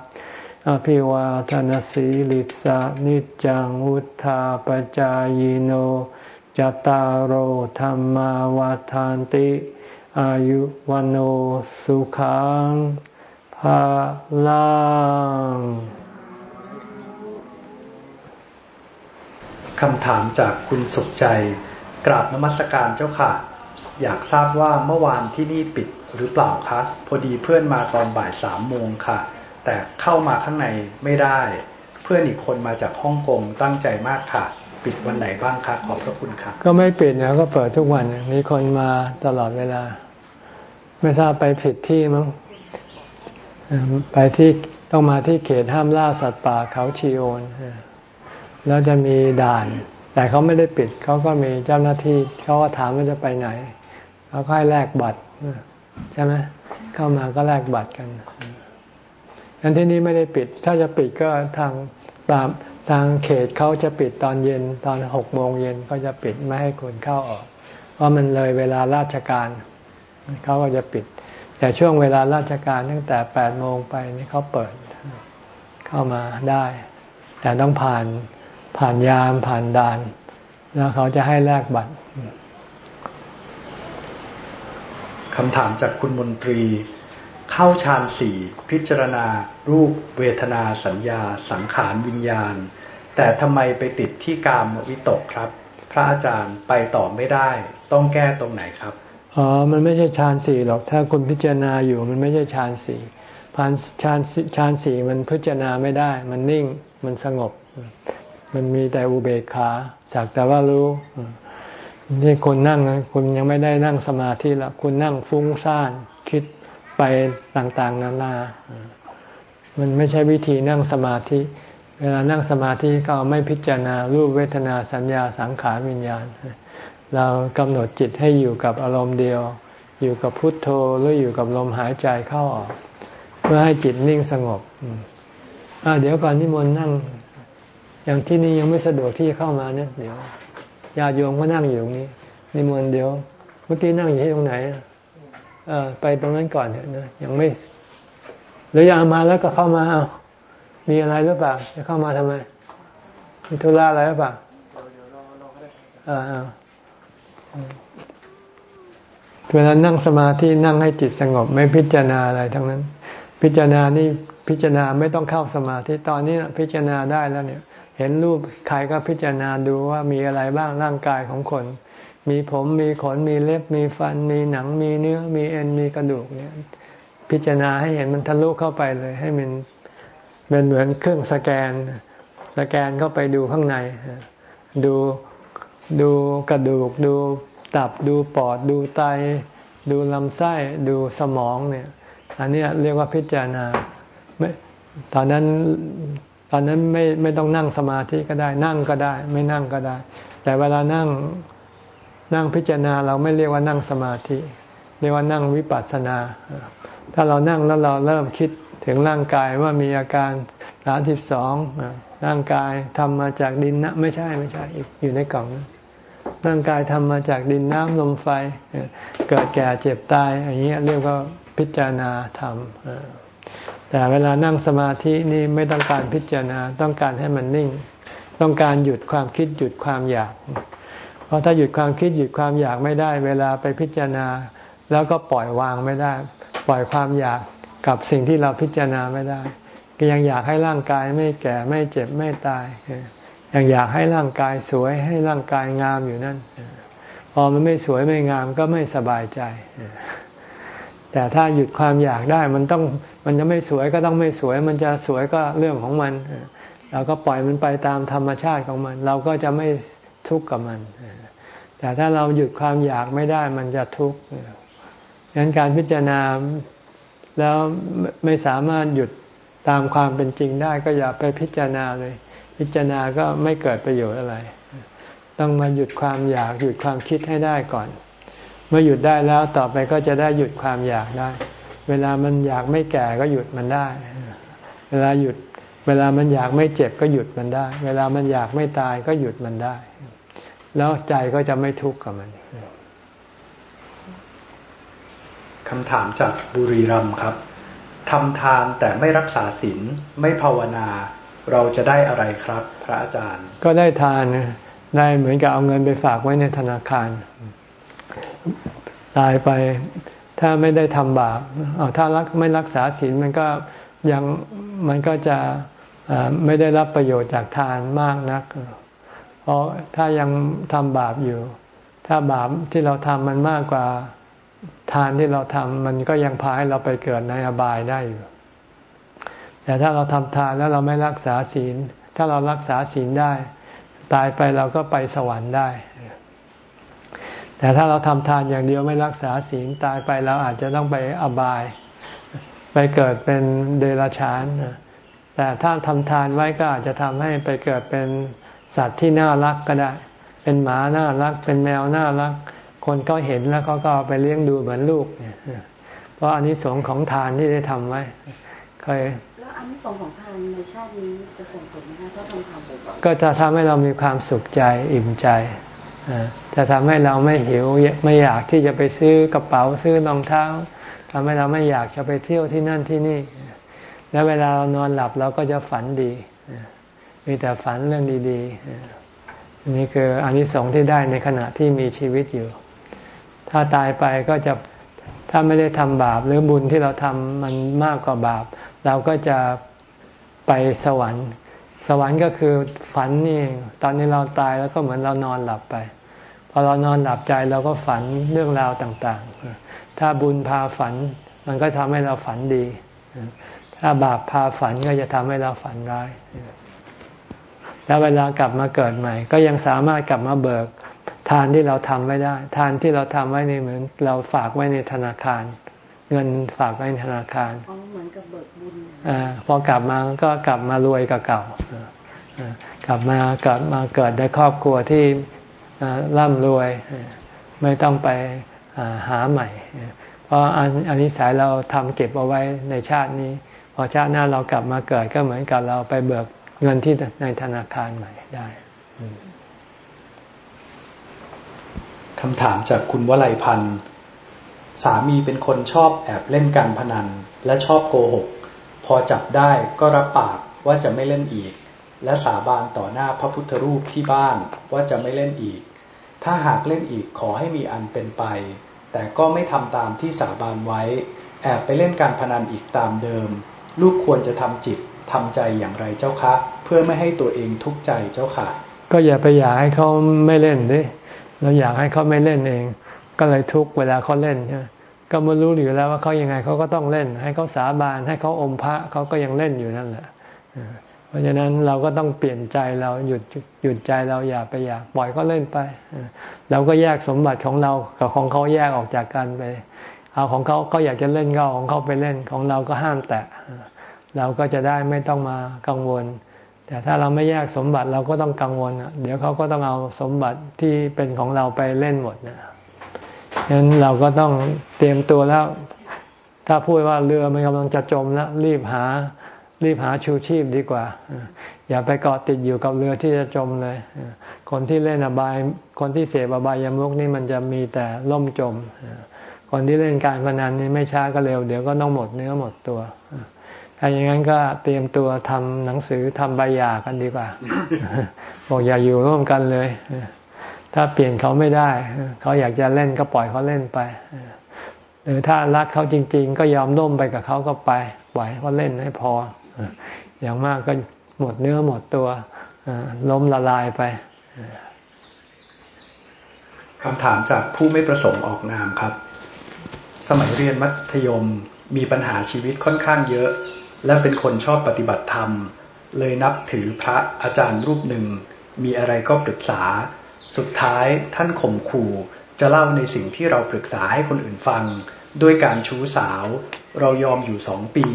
อภิวาทนสีลิสานิจังวุธาปจายโนจตารโหธรรมวาทานติ อายุวันโอสุขังพลังคำถามจากคุณสุขใจ กราบนมัสการเจ้าค่ะ อยากทราบว่าเมื่อวานที่นี่ปิดหรือเปล่าคะ พอดีเพื่อนมาตอนบ่ายสามโมงค่ะ แต่เข้ามาข้างในไม่ได้ เพื่อนอีกคนมาจากฮ่องกงตั้งใจมากค่ะ ปิดวันไหนบ้างคะขอบพระคุณค่ะ ก็ไม่ปิดนะก็เปิดทุกวันมีคนมาตลอดเวลา ไม่ทราบไปผิดที่มั้งไปที่ต้องมาที่เขตห้ามล่าสัตว์ป่าเขาชีโอนแล้วจะมีด่าน แต่เขาไม่ได้ปิดเขาก็มีเจ้าหน้าที่เขาก็ถามว่าจะไปไหน เขาให้แลกบัตรใช่ไหมเข้ามาก็แลกบัตรกันอันที่นี้ไม่ได้ปิด ถ้าจะปิดก็ทางตามทางเขตเขาจะปิดตอนเย็นตอนหกโมงเย็นก็จะปิดไม่ให้คนเข้าออก เพราะมันเลยเวลาราชการเขาก็จะปิด แต่ช่วงเวลาราชการตั้งแต่แปดโมงไปนี่เขาเปิดเข้ามาได้ แต่ต้องผ่านผ่านยามผ่านด่าน แล้วเขาจะให้แลกบัตร คำถามจากคุณมนตรี เข้าฌานสี่พิจารณา รูปเวทนาสัญญา สังขารวิญญาณ แต่ทำไมไปติดที่กามวิตกครับ พระอาจารย์ไปต่อไม่ได้ ต้องแก้ตรงไหนครับอ๋อ มันไม่ใช่ฌานสี่หรอก ถ้าคุณพิจารณาอยู่มันไม่ใช่ฌานสี่พานฌานฌานสี่มันพิจารณาไม่ได้ มันนิ่งมันสงบ มันมีแต่อุเบกขาสักแต่ว่ารู้ นี่คุณนั่งคุณยังไม่ได้นั่งสมาธิละคุณนั่งฟุ้งซ่านคิดไปต่างๆ นานา มันไม่ใช่วิธีนั่งสมาธิ เวลานั่งสมาธิก็ไม่พิจารณารูปเวทนาสัญญาสังขารวิญญาณ เรากำหนดจิตให้อยู่กับอารมณ์เดียว อยู่กับพุทโธหรืออยู่กับลมหายใจเข้าออก เพื่อให้จิตนิ่งสงบอ่าเดี๋ยวก่อนนิมนต์นั่ง อย่างที่นี่ยังไม่สะดวกที่จะเข้ามาเนี่ยเดี๋ยว ญาติโยมก็นั่งอยู่ตรงนี้นิมนต์เดี๋ยว เมื่อกี้นั่งอยู่ที่ตรงไหนเออไปตรงนั้นก่อนเถอะนะยังไม่หรืออยามาแล้วก็เข้ามาเอามีอะไรหรือเปล่าจะเข้ามาทำไมมีธุระอะไรหรือเปล่าเออเวลานั่งสมาธินั่งให้จิตสงบ ไม่พิจารณาอะไรทั้งนั้น พิจารณานี่พิจารณาไม่ต้องเข้าสมาธิตอนนี้พิจารณาได้แล้วเนี่ย เห็นรูปใครก็พิจารณาดูว่ามีอะไรบ้างร่างกายของคน มีผมมีขนมีเล็บมีฟัน มีหนังมีเนื้อมีเอ็นมีกระดูกเนี่ยพิจารณาให้เห็นมันทะลุเข้าไปเลย ให้มันเป็นเหมือนเครื่องสแกน สแกนเข้าไปดูข้างใน ดูดูกระดูก ดูตับดูปอด ดูไต ดูลำไส้ดูสมองเนี่ย อันนี้เรียกว่าพิจารณาไม่ตอนนั้น ตอนนั้นไม่ไม่ต้องนั่งสมาธิก็ได้ นั่งก็ได้ ไม่นั่งก็ได้ แต่เวลานั่งนั่งพิจารณาเราไม่เรียกว่านั่งสมาธิ เรียกว่านั่งวิปัสสนา ถ้าเรานั่งแล้วเราเริ่มคิดถึงร่างกายว่ามีอาการสามสิบสองร่างกายทำมาจากดินนะไม่ใช่ไม่ใช่อยู่ในกล่องร่างกายทำมาจากดินน้ำลมไฟ เกิดแก่เจ็บตายอย่างนี้ยเรียกว่าพิจารณาธรรม แต่เวลานั่งสมาธินี่ไม่ต้องการพิจารณาต้องการให้มันนิ่ง ต้องการหยุดความคิดหยุดความอยาก เพราะถ้าหยุดความคิดหยุดความอยากไม่ได้ เวลาไปพิจารณา แล้วก็ปล่อยวางไม่ได้ ปล่อยความอยากกับสิ่งที่เราพิจารณาไม่ได้ ก็ยังอยากให้ร่างกายไม่แก่ไม่เจ็บไม่ตายยังอยากให้ร่างกายสวยให้ร่างกายงามอยู่นั่นพอมันไม่สวยไม่งามก็ไม่สบายใจ แต่ถ้าหยุดความอยากได้มันต้องมันจะไม่สวยก็ต้องไม่สวย มันจะสวยก็เรื่องของมันเราก็ปล่อยมันไปตามธรรมชาติของมัน เราก็จะไม่ทุกข์กับมัน แต่ถ้าเราหยุดความอยากไม่ได้มันจะทุกข์ดังนั้นการพิจารณาแล้วไม่สามารถหยุดตามความเป็นจริงได้ก็อย่าไปพิจารณาเลย พิจารณาก็ไม่เกิดประโยชน์อะไร ต้องมาหยุดความอยากหยุดความคิดให้ได้ก่อน มื่อหยุดได้แล้วต่อไปก็จะได้หยุดความอยากได้ เวลามันอยากไม่แก่ก็หยุดมันได้ เวลาหยุด เวลามันอยากไม่เจ็บก็หยุดมันได้ เวลามันอยากไม่ตายก็หยุดมันได้ แล้วใจก็จะไม่ทุกข์กับมันคำถามจากบุรีรัมย์ครับทำทานแต่ไม่รักษาศีลไม่ภาวนา เราจะได้อะไรครับ พระอาจารย์ ก็ได้ทานได้เหมือนกับเอาเงินไปฝากไว้ในธนาคาร ตายไปถ้าไม่ได้ทำบาปเอาถ้ารักไม่รักษาศีลมันก็ยังมันก็จะไม่ได้รับประโยชน์จากทานมากนัก เพราะถ้ายังทำบาปอยู่ ถ้าบาปที่เราทำมันมากกว่าทานที่เราทำมันก็ยังพาให้เราไปเกิดในอบายได้อยู่ แต่ถ้าเราทำทานแล้วเราไม่รักษาศีล ถ้าเรารักษาศีลได้ ตายไปเราก็ไปสวรรค์ได้ แต่ถ้าเราทำทานอย่างเดียวไม่รักษาศีลตายไปเราอาจจะต้องไปอบาย ไปเกิดเป็นเดรัจฉาน แต่ถ้าทำทานไว้ก็อาจจะทำให้ไปเกิดเป็นสัตว์ที่น่ารักก็ได้ เป็นหมาน่ารัก เป็นแมวน่ารัก คนก็เห็นแล้วเขาก็เอาไปเลี้ยงดูเหมือนลูกเนี่ยเพราะอันนี้สงของทานที่ได้ทำไว้ เคยแล้วอันนี้สงของทานในชาตินี้จะส่งผลไหมคะถ้าทำทานบ่อยๆก็จะทำให้เรามีความสุขใจอิ่มใจ จะทำให้เราไม่หิวไม่อยากที่จะไปซื้อกระเป๋าซื้อรองเท้าทำให้เราไม่อยากจะไปเที่ยวที่นั่นที่นี่ แล้วเวลาเรานอนหลับเราก็จะฝันดี มีแต่ฝันเรื่องดีๆ นี่คืออันนี้สองที่ได้ในขณะที่มีชีวิตอยู่ ถ้าตายไปก็จะถ้าไม่ได้ทำบาป หรือบุญที่เราทำมันมากกว่าบาป เราก็จะไปสวรรค์ สวรรค์ก็คือฝันนี่ ตอนนี้เราตายแล้วก็เหมือนเรานอนหลับไป พอเรานอนหลับใจเราก็ฝันเรื่องราวต่างๆ ถ้าบุญพาฝัน มันก็ทำให้เราฝันดี ถ้าบาปพาฝันก็จะทำให้เราฝันร้าย แล้วเวลากลับมาเกิดใหม่ ก็ยังสามารถกลับมาเบิก ทานที่เราทำไว้ได้ ทานที่เราทำไว้ในเหมือน เราฝากไว้ในธนาคาร เงินฝากไว้ในธนาคารอ๋อเหมือนกับเบิกบุญอพอกลับมาก็กลับมารวยกับเก่ากลับมากลับมาเกิดในครอบครัวที่ร่ำรวยไม่ต้องไปหาใหม่ เพราะอันนี้สายเราทำเก็บเอาไว้ในชาตินี้ พอชาติหน้าเรากลับมาเกิดก็เหมือนกับเราไปเบิกเงินที่ในธนาคารใหม่ได้คำถามจากคุณวลัยพันธ์ สามีเป็นคนชอบแอบเล่นการพนัน และชอบโกหก พอจับได้ก็รับปากว่าจะไม่เล่นอีก และสาบานต่อหน้าพระพุทธรูปที่บ้านว่าจะไม่เล่นอีก ถ้าหากเล่นอีกขอให้มีอันเป็นไป แต่ก็ไม่ทำตามที่สาบานไว้ แอบไปเล่นการพนันอีกตามเดิม ลูกควรจะทำจิตทำใจอย่างไรเจ้าคะ เพื่อไม่ให้ตัวเองทุกข์ใจเจ้าค่ะ ก็อย่าไปอยากให้เขาไม่เล่นดิเราอยากให้เขาไม่เล่นเอง ก็เลยทุกเวลาเขาเล่นใช่ก็มารู้อยู่แล้วว่าเขายังไงเขาก็ต้องเล่น ให้เขาสาบานให้เขาอมพระเขาก็ยังเล่นอยู่นั่นแหละเพราะฉะนั้นเราก็ต้องเปลี่ยนใจเราหยุดหยุดใจเราอย่าไปอยากปล่อยเขาเล่นไปเราก็แยกสมบัติของเรากับของเขาแยกออกจากกันไป เอาของเขาเขาอยากจะเล่นก็ของเขาไปเล่นของเราก็ห้ามแตะเราก็จะได้ไม่ต้องมากังวล แต่ถ้าเราไม่แยกสมบัติเราก็ต้องกังวลเดี๋ยวเขาก็ต้องเอาสมบัติที่เป็นของเราไปเล่นหมดนะ ฉะนั้นเราก็ต้องเตรียมตัวแล้ว ถ้าพูดว่าเรือมันกำลังจะจมแล้วรีบหา รีบหาชูชีพดีกว่า อย่าไปเกาะติดอยู่กับเรือที่จะจมเลย คนที่เล่นอบาย คนที่เสพอบายยมุกนี่มันจะมีแต่ล่มจม คนที่เล่นการพนันนี่ไม่ช้าก็เร็ว เดี๋ยวก็ต้องหมดเนื้อหมดตัวถ้าอย่างนั้นก็เตรียมตัวทำหนังสือทำใบหย่ากันดีกว่าบอกอย่าอยู่ร่วมกันเลย ถ้าเปลี่ยนเขาไม่ได้ เขาอยากจะเล่นก็ปล่อยเขาเล่นไป หรือถ้ารักเขาจริง ๆ ก็ยอมร่มไปกับเขาก็ไป ปล่อยเขาเล่นให้พอ อย่างมากก็หมดเนื้อหมดตัวล้มละลายไปคำถามจากผู้ไม่ประสงค์ออกนามครับ สมัยเรียนมัธยมมีปัญหาชีวิตค่อนข้างเยอะ และเป็นคนชอบปฏิบัติธรรม เลยนับถือพระอาจารย์รูปหนึ่ง มีอะไรก็ปรึกษา สุดท้ายท่านข่มขู่จะเล่าในสิ่งที่เราปรึกษาให้คนอื่นฟัง ด้วยการชู้สาว เรายอมอยู่สองปี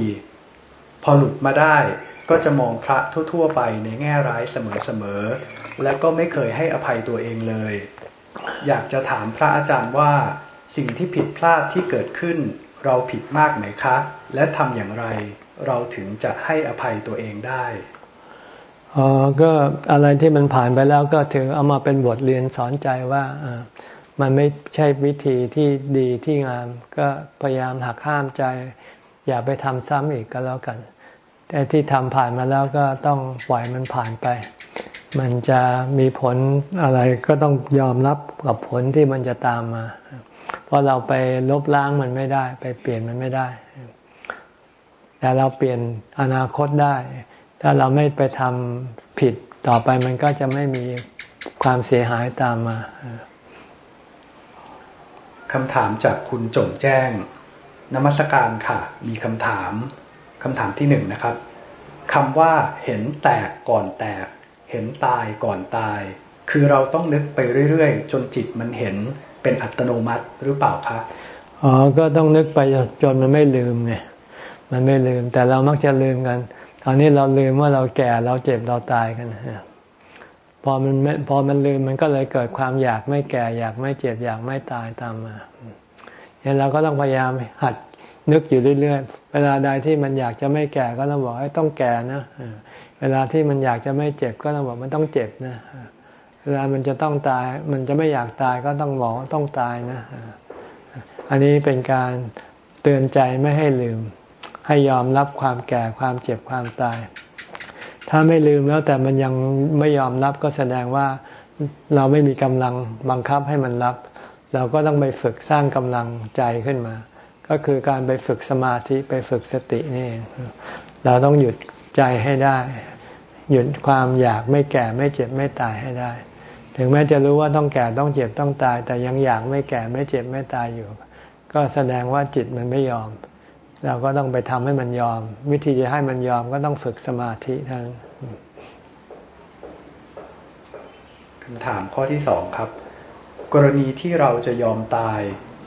พอหลุดมาได้ก็จะมองพระทั่ว ๆ ไปในแง่ร้ายเสมอๆและก็ไม่เคยให้อภัยตัวเองเลย อยากจะถามพระอาจารย์ว่า สิ่งที่ผิดพลาดที่เกิดขึ้น เราผิดมากไหมคะ และทำอย่างไร เราถึงจะให้อภัยตัวเองได้ อ๋อก็อะไรที่มันผ่านไปแล้วก็ถือเอามาเป็นบทเรียนสอนใจว่ามันไม่ใช่วิธีที่ดีที่งาม ก็พยายามหักห้ามใจ อย่าไปทำซ้ำอีกก็แล้วกัน แต่ที่ทำผ่านมาแล้วก็ต้องปล่อยมันผ่านไป มันจะมีผลอะไรก็ต้องยอมรับกับผลที่มันจะตามมา เพราะเราไปลบล้างมันไม่ได้ ไปเปลี่ยนมันไม่ได้ แต่เราเปลี่ยนอนาคตได้ ถ้าเราไม่ไปทำผิดต่อไปมันก็จะไม่มีความเสียหายตามมาคำถามจากคุณจงแจ้งนมัสการค่ะ มีคำถามคำถามที่หนึ่งนะครับคำว่าเห็นแตกก่อนแตก เห็นตายก่อนตาย คือเราต้องนึกไปเรื่อยๆ จนจิตมันเห็นเป็นอัตโนมัติหรือเปล่าคะอ๋อก็ต้องนึกไปจนมันไม่ลืมไงมันไม่ลืม แต่เรามักจะลืมกันต อนนี้เราลืมว่าเราแก่เราเจ็บเราตายกันพอมันพอมันลืมมันก็เลยเกิดความอยากไม่แก่อยากไม่เจ็บอยากไม่ตายตามมาเนี่ยเราก็ต้องพยายามหัดนึกอยู่เรื่อยๆ เวลาใดที่มันอยากจะไม่แก่ก็ต้องบอกให้ต้องแก่นะเวลาที่มันอยากจะไม่เจ็บก็ต้องบอกมันต้องเจ็บนะเวลามันจะต้องตาย มันจะไม่อยากตายก็ต้องบอกต้องตายนะ อันนี้เป็นการเตือนใจไม่ให้ลืม ให้ยอมรับความแก่ความเจ็บความตาย ถ้าไม่ลืมแล้วแต่มันยังไม่ยอมรับก็แสดงว่าเราไม่มีกำลังบังคับให้มันรับ เราก็ต้องไปฝึกสร้างกำลังใจขึ้นมา ก็คือการไปฝึกสมาธิไปฝึกสตินี่เราต้องหยุดใจให้ได้ หยุดความอยากไม่แก่ไม่เจ็บไม่ตายให้ได้ ถึงแม้จะรู้ว่าต้องแก่ต้องเจ็บต้องตาย แต่ยังอยากไม่แก่ไม่เจ็บไม่ตายอยู่ ก็แสดงว่าจิตมันไม่ยอม เราก็ต้องไปทำให้มันยอม วิธีจะให้มันยอมก็ต้องฝึกสมาธิทั้งคำถามข้อที่สองครับ กรณีที่เราจะยอมตาย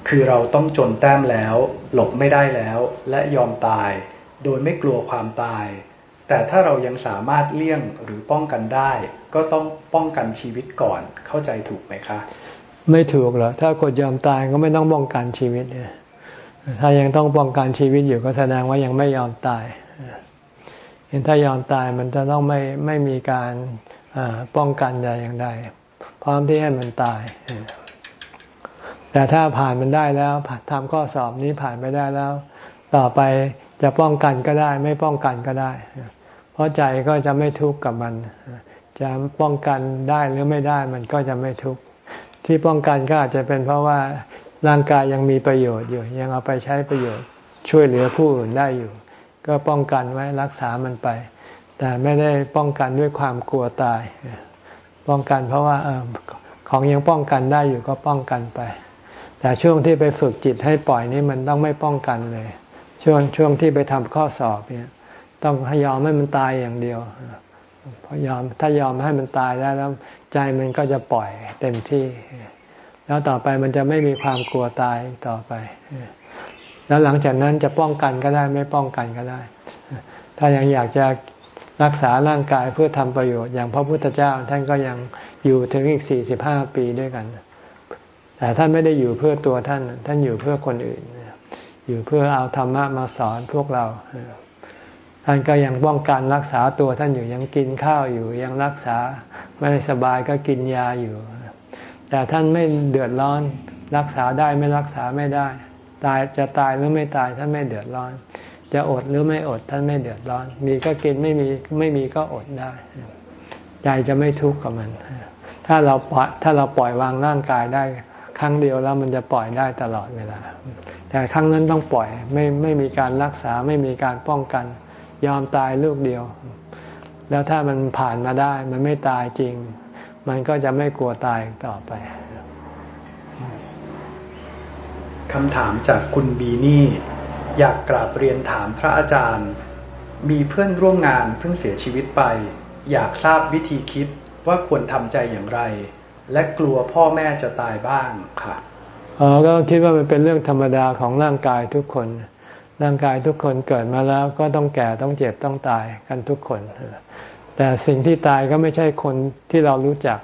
คือเราต้องจนแต้มแล้ว หลบไม่ได้แล้ว และยอมตาย โดยไม่กลัวความตาย แต่ถ้าเรายังสามารถเลี่ยงหรือป้องกันได้ ก็ต้องป้องกันชีวิตก่อนเข้าใจถูกไหมคะ ไม่ถูกหรอกถ้ากดยอมตายก็ไม่ต้องป้องกันชีวิตเนี่ย ถ้ายังต้องป้องกันชีวิตอยู่ก็แสดงว่ายังไม่ยอมตายเห็นถ้ายอมตายมันจะต้องไม่ไม่มีการป้องกันใดอย่างใดพร้อมที่ให้มันตาย แต่ถ้าผ่านมันได้แล้วทำข้อสอบนี้ผ่านไปได้แล้ว ต่อไปจะป้องกันก็ได้ ไม่ป้องกันก็ได้ เพราะใจก็จะไม่ทุกข์กับมัน จะป้องกันได้หรือไม่ได้มันก็จะไม่ทุกข์ที่ป้องกันก็อาจจะเป็นเพราะว่า ร่างกายยังมีประโยชน์อยู่ ยังเอาไปใช้ประโยชน์ ช่วยเหลือผู้อื่นได้อยู่ ก็ป้องกันไว้รักษามันไป แต่ไม่ได้ป้องกันด้วยความกลัวตาย ป้องกันเพราะว่าอของยังป้องกันได้อยู่ก็ป้องกันไป แต่ช่วงที่ไปฝึกจิตให้ปล่อยนี่มันต้องไม่ป้องกันเลย ช่วงช่วงที่ไปทำข้อสอบเนี่ยต้องให้ยอมให้มันตายอย่างเดียวพอยอมถ้ายอมให้มันตายได้แล้วใจมันก็จะปล่อยเต็มที่ แล้วต่อไปมันจะไม่มีความกลัวตายต่อไป แล้วหลังจากนั้นจะป้องกันก็ได้ไม่ป้องกันก็ได้ ถ้ายังอยากจะรักษาร่างกายเพื่อทำประโยชน์อย่างพระพุทธเจ้าท่านก็ยังอยู่ถึงอีกสี่สิบห้าปีด้วยกัน แต่ท่านไม่ได้อยู่เพื่อตัวท่าน ท่านอยู่เพื่อคนอื่น อยู่เพื่อเอาธรรมะมาสอนพวกเรา ท่านก็ยังป้องกันรักษาตัวท่านอยู่ยังกินข้าวอยู่ ยังรักษาไม่สบายก็กินยาอยู่ แต่ท่านไม่เดือดร้อน รักษาได้ไม่รักษาไม่ได้ ตายจะตายหรือไม่ตายท่านไม่เดือดร้อน จะอดหรือไม่อดท่านไม่เดือดร้อน มีก็กินไม่มีไม่มีก็อดได้ ใจจะไม่ทุกข์กับมัน ถ้าเราปล่อยถ้าเราปล่อยวางร่างกายได้ครั้งเดียวแล้วมันจะปล่อยได้ตลอดเวลา แต่ครั้งนั้นต้องปล่อยไม่ไม่มีการรักษาไม่มีการป้องกัน ยอมตายลูกเดียว แล้วถ้ามันผ่านมาได้มันไม่ตายจริง มันก็จะไม่กลัวตายต่อไปคำถามจากคุณบีนี่ อยากกราบเรียนถามพระอาจารย์ มีเพื่อนร่วมงานเพิ่งเสียชีวิตไป อยากทราบวิธีคิดว่าควรทำใจอย่างไร และกลัวพ่อแม่จะตายบ้างค่ะอ๋อก็คิดว่ามันเป็นเรื่องธรรมดาของร่างกายทุกคน ร่างกายทุกคนเกิดมาแล้วก็ต้องแก่ต้องเจ็บต้องตายกันทุกคน แต่สิ่งที่ตายก็ไม่ใช่คนที่เรารู้จัก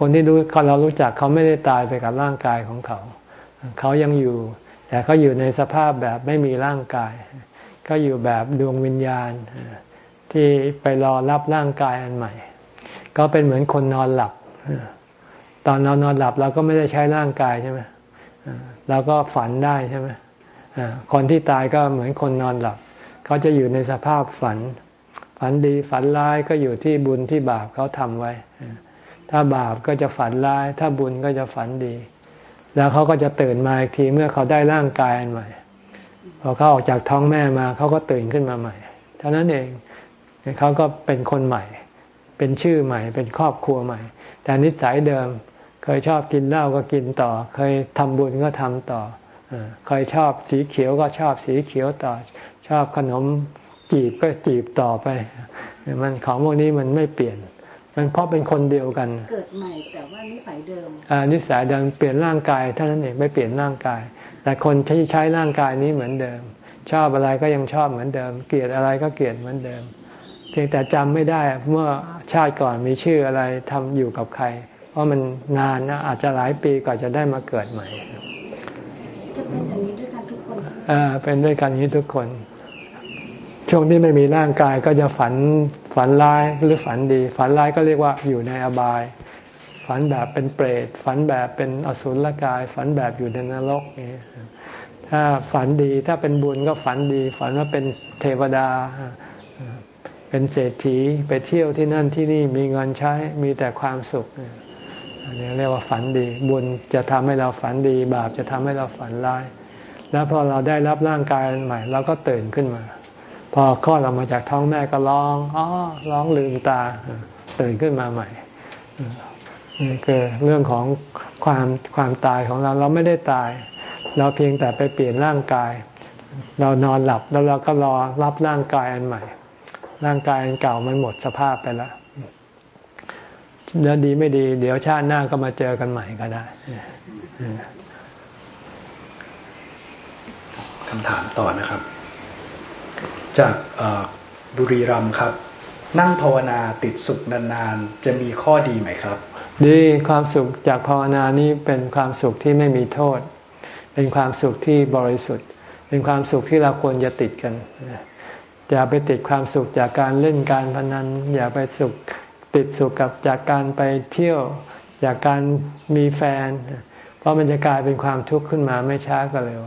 คนที่รู้เรารู้จักเขาไม่ได้ตายไปกับร่างกายของเขา เขายังอยู่ แต่เขาอยู่ในสภาพแบบไม่มีร่างกาย ก็อยู่แบบดวงวิญญาณ ที่ไปรอรับร่างกายอันใหม่ ก็เป็นเหมือนคนนอนหลับ ตอนเรานอนหลับเราก็ไม่ได้ใช้ร่างกายใช่ไหมเราก็ฝันได้ใช่ไหมคนที่ตายก็เหมือนคนนอนหลับ เขาจะอยู่ในสภาพฝัน ฝันดีฝันร้ายก็อยู่ที่บุญที่บาปเขาทำไว้ ถ้าบาปก็จะฝันร้าย ถ้าบุญก็จะฝันดี แล้วเขาก็จะตื่นมาอีกทีเมื่อเขาได้ร่างกายอันใหม่พอเขาออกจากท้องแม่มาเขาก็ตื่นขึ้นมาใหม่เท่านั้นเองเขาก็เป็นคนใหม่ เป็นชื่อใหม่ เป็นครอบครัวใหม่ แต่นิสัยเดิม เคยชอบกินเหล้าก็กินต่อ เคยทำบุญก็ทำต่อเคยชอบสีเขียวก็ชอบสีเขียวต่อ ชอบขนม จีบก็จีบต่อไป มันของพวกนี้มันไม่เปลี่ยน มันเพราะเป็นคนเดียวกัน เกิดใหม่แต่ว่านิสัยเดิมอ่านิสัยเดิมเปลี่ยนร่างกายเท่านั้นเองไม่เปลี่ยนร่างกาย แต่คนที่ใช้ร่างกายนี้เหมือนเดิม ชอบอะไรก็ยังชอบเหมือนเดิม เกลียดอะไรก็เกลียดเหมือนเดิม เพียงแต่จำไม่ได้เมื่อชาติก่อนมีชื่ออะไรทำอยู่กับใคร เพราะมันนานนะอาจจะหลายปีกว่าจะได้มาเกิดใหม่จะเป็นอย่างนี้ด้วยกันทุกคนอ่าเป็นด้วยกันนี้ทุกคน ช่วงที่ไม่มีร่างกายก็จะฝันฝันร้ายหรือฝันดี ฝันร้ายก็เรียกว่าอยู่ในอบาย ฝันแบบเป็นเปรต ฝันแบบเป็นอสุรกาย ฝันแบบอยู่ในนรกนี่ถ้าฝันดีถ้าเป็นบุญก็ฝันดี ฝันว่าเป็นเทวดา เป็นเศรษฐีไปเที่ยวที่นั่นที่นี่มีเงินใช้มีแต่ความสุขอันนี้เรียกว่าฝันดี บุญจะทำให้เราฝันดี บาปจะทำให้เราฝันร้าย แล้วพอเราได้รับร่างกายใหม่เราก็ตื่นขึ้นมา พอคลอดออกมาจากท้องแม่ก็ร้องอ๋อร้องลืมตาตื่นขึ้นมาใหม่นี่คือเรื่องของความความตายของเราเราไม่ได้ตาย เราเพียงแต่ไปเปลี่ยนร่างกาย เรานอนหลับแล้วเราก็รอรับร่างกายอันใหม่ ร่างกายอันเก่ามันหมดสภาพไปแล้วแล้วดีไม่ดี เดี๋ยวชาติหน้าก็มาเจอกันใหม่ก็ได้คำถามต่อนะครับ จากบุรีรัมย์ครับ นั่งภาวนาติดสุขนานๆ จะมีข้อดีไหมครับ ดีความสุขจากภาวนานี้เป็นความสุขที่ไม่มีโทษ เป็นความสุขที่บริสุทธิ์ เป็นความสุขที่เราควรจะติดกันอย่าไปติดความสุขจากการเล่นการพนัน อย่าไปสุขติดสุขกับจากการไปเที่ยว จากการมีแฟน เพราะมันจะกลายเป็นความทุกข์ขึ้นมาไม่ช้าก็เร็ว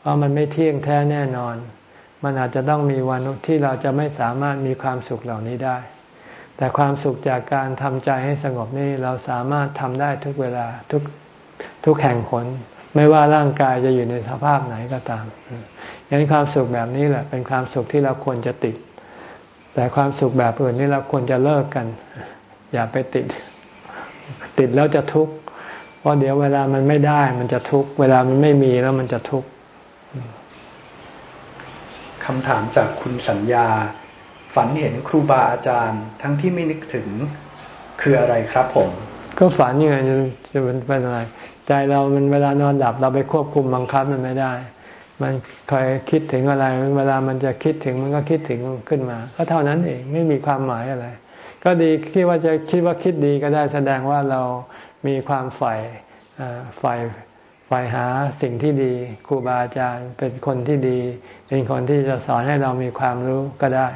เพราะมันไม่เที่ยงแท้แน่นอน มันอาจจะต้องมีวันที่เราจะไม่สามารถมีความสุขเหล่านี้ได้ แต่ความสุขจากการทำใจให้สงบนี่เราสามารถทำได้ทุกเวลาทุกทุกแห่งผลไม่ว่าร่างกายจะอยู่ในสภาพไหนก็ตามย่างนี้ความสุขแบบนี้แหละเป็นความสุขที่เราควรจะติด แต่ความสุขแบบอื่นนี่เราควรจะเลิกกัน อย่าไปติด ติดแล้วจะทุกข์เพราะเดี๋ยวเวลามันไม่ได้มันจะทุกข์เวลามันไม่มีแล้วมันจะทุกข์ คำถามจากคุณสัญญา ฝันเห็นครูบาอาจารย์ ทั้งที่ไม่นึกถึงคืออะไรครับผม ก็ฝันยังไงจะเป็นอะไร ใจเรามันเวลานอนหลับเราไปควบคุมบังคับมันไม่ได้ มันคอยคิดถึงอะไร เวลามันจะคิดถึงมันก็คิดถึงขึ้นมา ก็เท่านั้นเองไม่มีความหมายอะไร ก็ดีคิดว่าจะคิดว่าคิดดีก็ได้แสดงว่าเรามีความใฝ่ใฝ่ ใฝ่หาสิ่งที่ดีครูบาอาจารย์เป็นคนที่ดี เป็นคนที่จะสอนให้เรามีความรู้ก็ได้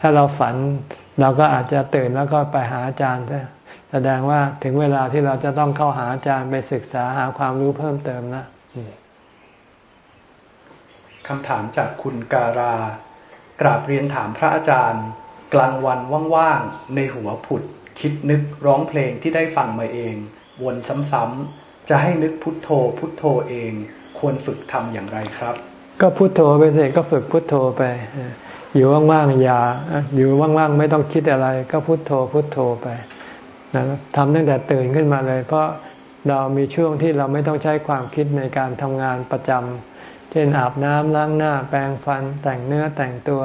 ถ้าเราฝันเราก็อาจจะตื่นแล้วก็ไปหาอาจารย์แสดงว่าถึงเวลาที่เราจะต้องเข้าหาอาจารย์ไปศึกษาหาความรู้เพิ่มเติมนะคำถามจากคุณการากราบเรียนถามพระอาจารย์ กลางวันว่างๆในหัวผุด คิดนึกร้องเพลงที่ได้ฟังมาเอง วนซ้ำๆ จะให้นึกพุทโธ พุทโธเองควรฝึกทำอย่างไรครับ ก็พุทโธไปสิก็ฝึกพุทโธไป อยู่ว่างๆอย่าอยู่ว่างๆไม่ต้องคิดอะไร ก็พุทโธพุทโธไปนะทำตั้งแต่ตื่นขึ้นมาเลย เพราะเรามีช่วงที่เราไม่ต้องใช้ความคิดในการทำงานประจำเช่นอาบน้ำล้างหน้า แปรงฟัน แต่งเนื้อแต่งตัว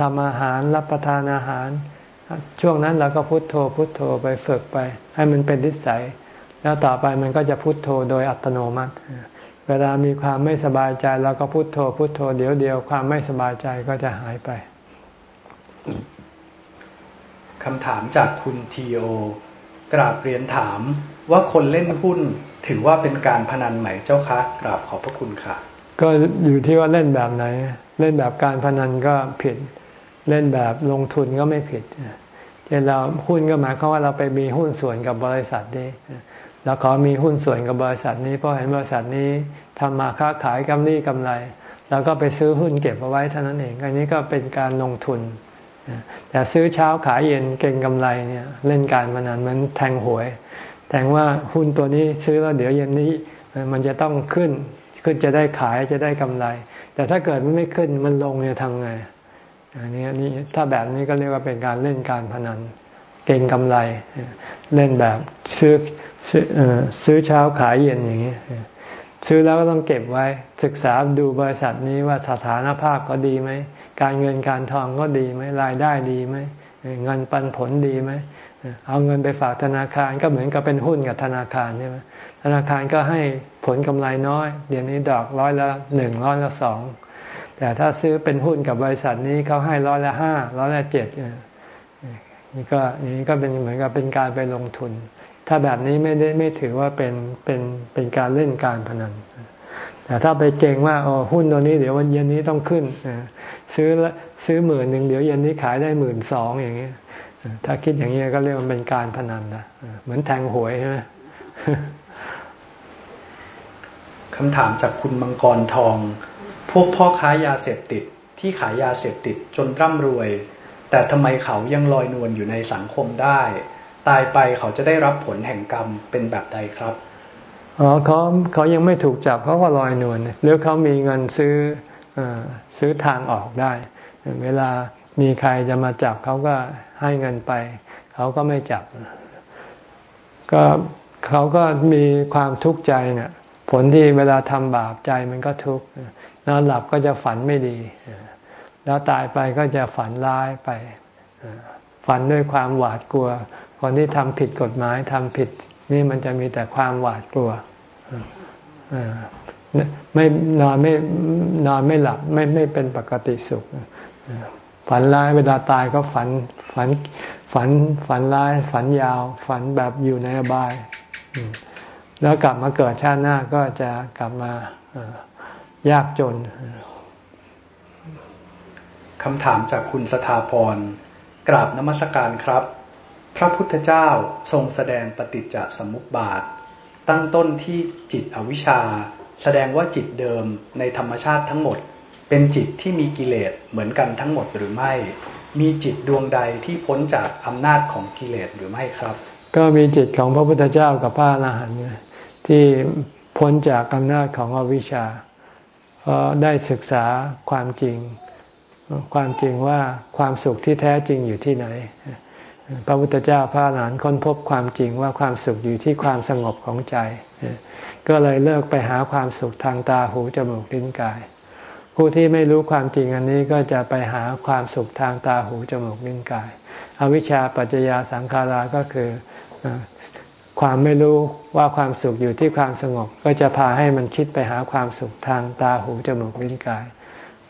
ทำอาหารรับประทานอาหาร ช่วงนั้นเราก็พุโทโธพุโทโธไปฝึกไป ให้มันเป็นนิสัย แล้วต่อไปมันก็จะพุโทโธโดยอัตโนมัติ เวลามีความไม่สบายใจเราก็พุโทโธ พุโทโธเดี๋ยวเดียวความไม่สบายใจก็จะหายไปคำถามจากคุณทีโอกราบเรียนถามว่าคนเล่นหุ้นถือว่าเป็นการพนันไหมเจ้าคะกราบขอบพระคุณค่ะ ก็อยู่ที่ว่าเล่นแบบไหน เล่นแบบการพนันก็ผิด เล่นแบบลงทุนก็ไม่ผิดเช่นเราหุ้นก็หมายความว่าเราไปมีหุ้นส่วนกับบริษัทนี้ เราขอมีหุ้นส่วนกับบริษัทนี้เพราะเห็นบริษัทนี้ทำมาค้าขายกำไรกำไรเราก็ไปซื้อหุ้นเก็บเอาไว้เท่านั้นเองอันนี้ก็เป็นการลงทุน แต่ซื้อเช้าขายเย็นเก่งกำไรเนี่ยเล่นการพนันเหมันแทงหวย แทงว่าหุ้นตัวนี้ซื้อแล้วเดี๋ยวเย็นนี้มันจะต้องขึ้นขึ้นจะได้ขายจะได้กำไร แต่ถ้าเกิดมันไม่ขึ้นมันลงเนี่ยทำไงอันนี้นี่ถ้าแบบนี้ก็เรียกว่าเป็นการเล่นการพนัน เก่งกำไร เล่นแบบซื้อ ซื้อเช้าขายเย็นอย่างนี้ซื้อแล้วก็ต้องเก็บไว้ศึกษาดูบริษัทนี้ว่าสถานภาพก็ดีไหมการเงินการทองก็ดีไหมรายได้ดีไหมเงินปันผลดีไหมเอาเงินไปฝากธนาคารก็เหมือนกับเป็นหุ้นกับธนาคารใช่ไหมธนาคารก็ให้ผลกำไรน้อย เดี๋ยวนี้ดอกร้อยละหนึ่งร้อยละสองแต่ถ้าซื้อเป็นหุ้นกับบริษัทนี้เขาให้ร้อยละห้าร้อยละเจ็ดนี่ก็นี่ก็เป็นเหมือนกับเป็นการไปลงทุน ถ้าแบบนี้ไม่ได้ไม่ถือว่าเป็นเป็นเป็นการเล่นการพนันแต่ถ้าไปเก่งว่าอ๋อหุ้นตัวนี้เดี๋ยววันเย็นนี้ต้องขึ้นซื้อซื้อหมื่นหนึ่งเดี๋ยวเย็นนี้ขายได้หมื่นสองอย่างเงี้ยถ้าคิดอย่างนี้ก็เรียกว่าเป็นการพนันนะเหมือนแทงหวยใช่ไหมคำถามจากคุณมังกรทอง พวกพ่อค้ายาเสพติดที่ขายยาเสพติดจนร่ำรวย แต่ทำไมเขายังลอยนวลอยู่ในสังคมได้ ตายไปเขาจะได้รับผลแห่งกรรมเป็นแบบใดครับอ๋อเขาเขายังไม่ถูกจับเขาก็ลอยนวลหรือเขามีเงินซื้ออซื้อทางออกได้ เวลามีใครจะมาจับเขาก็ให้เงินไป เขาก็ไม่จับ ก็เขาก็มีความทุกข์ใจเนี่ยผลที่เวลาทำบาปใจมันก็ทุกข์นอนหลับก็จะฝันไม่ดี แล้วตายไปก็จะฝันร้ายไป ฝันด้วยความหวาดกลัว คนที่ทำผิดกฎหมายทำผิด นี่มันจะมีแต่ความหวาดกลัวไม่นอนไม่นอนไม่หลับไม่ไม่เป็นปกติสุขฝันร้ายเวลาตายก็ฝันฝันฝันฝันร้าย ฝันยาว ฝันแบบอยู่ในอบาย แล้วกลับมาเกิดชาติหน้าก็จะกลับมายากจนคำถามจากคุณสถาพรกราบนมัสการครับ ระพุทธเจ้าทรงแสดงปฏิจจสมุปบาท ตั้งต้นที่จิตอวิชชา แสดงว่าจิตเดิมในธรรมชาติทั้งหมด เป็นจิตที่มีกิเลสเหมือนกันทั้งหมดหรือไม่ มีจิตดวงใดที่พ้นจากอำนาจของกิเลสหรือไม่ครับ ก็มีจิตของพระพุทธเจ้ากับพระอรหันต์ที่พ้นจากอำนาจของอวิชชาเพราะได้ศึกษาความจริง ความจริงว่าความสุขที่แท้จริงอยู่ที่ไหน พระพุทธเจ้าพระหลานค้นพบความจริงว่าความสุขอยู่ที่ความสงบของใจ ก็เลยเลิกไปหาความสุขทางตาหูจมูกลิ้นกาย ผู้ที่ไม่รู้ความจริงอันนี้ก็จะไปหาความสุขทางตาหูจมูกลิ้นกาย อวิชชาปัจจยาสังขาราก็คือความไม่รู้ว่าความสุขอยู่ที่ความสงบ ก็จะพาให้มันคิดไปหาความสุขทางตาหูจมูกลิ้นกาย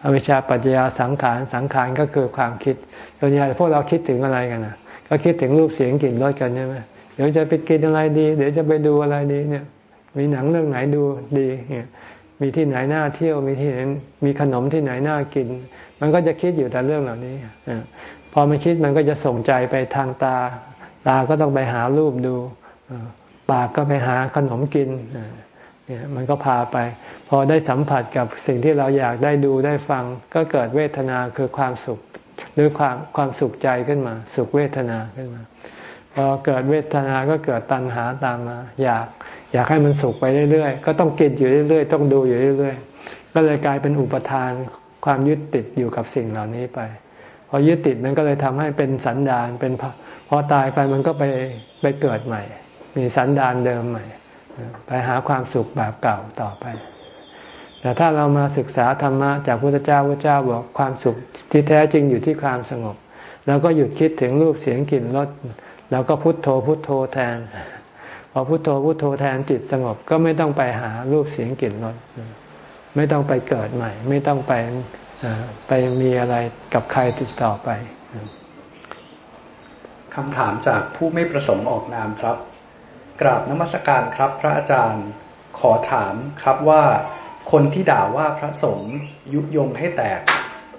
อวิชชาปัจจยาสังขารสังขารก็คือความคิดส่วนใหญ่พวกเราคิดถึงอะไรกันนะ ก็คิดถึงรูปเสียงกลิ่นรสกันใช่ไหมเดี๋ยวจะไปกินอะไรดี เดี๋ยวจะไปดูอะไรดีเนี่ย มีหนังเรื่องไหนดูดีเนี่ยมีที่ไหนน่าเที่ยวมีที่ไหนมีขนมที่ไหนน่ากิน มันก็จะคิดอยู่แต่เรื่องเหล่านี้พอมันคิดมันก็จะส่งใจไปทางตา ตาก็ต้องไปหารูปดูปากก็ไปหาขนมกินเนี่ยมันก็พาไป พอได้สัมผัสกับสิ่งที่เราอยากได้ดูได้ฟัง ก็เกิดเวทนาคือความสุข หรือความความสุขใจขึ้นมา สุขเวทนาขึ้นมาพอเกิดเวทนาก็เกิดตัณหาตามมา อยากอยากให้มันสุขไปเรื่อยๆ ก็ต้องกินอยู่เรื่อยๆ ต้องดูอยู่เรื่อยๆ ก็เลยกลายเป็นอุปทานความยึดติดอยู่กับสิ่งเหล่านี้ไป พอยึดติดมันก็เลยทำให้เป็นสันดานเป็นพอตายไปมันก็ไปไปเกิดใหม่ มีสันดานเดิมใหม่ ไปหาความสุขแบบเก่าต่อไป แต่ถ้าเรามาศึกษาธรรมะจากพระพุทธเจ้าพระเจ้าบอกความสุขที่แท้จริงอยู่ที่ความสงบ แล้วก็หยุดคิดถึงรูปเสียงกลิ่นรสแล้วก็พุทโธพุทโธแทนพอพุทโธพุทโธแทนจิตสงบก็ไม่ต้องไปหารูปเสียงกลิ่นรสไม่ต้องไปเกิดใหม่ ไม่ต้องไปไปมีอะไรกับใครติดต่อไปคำถามจากผู้ไม่ประสงค์ออกนามครับ กราบนมัสการครับพระอาจารย์ขอถามครับว่า คนที่ด่าว่าพระสงฆ์ยุยงให้แตก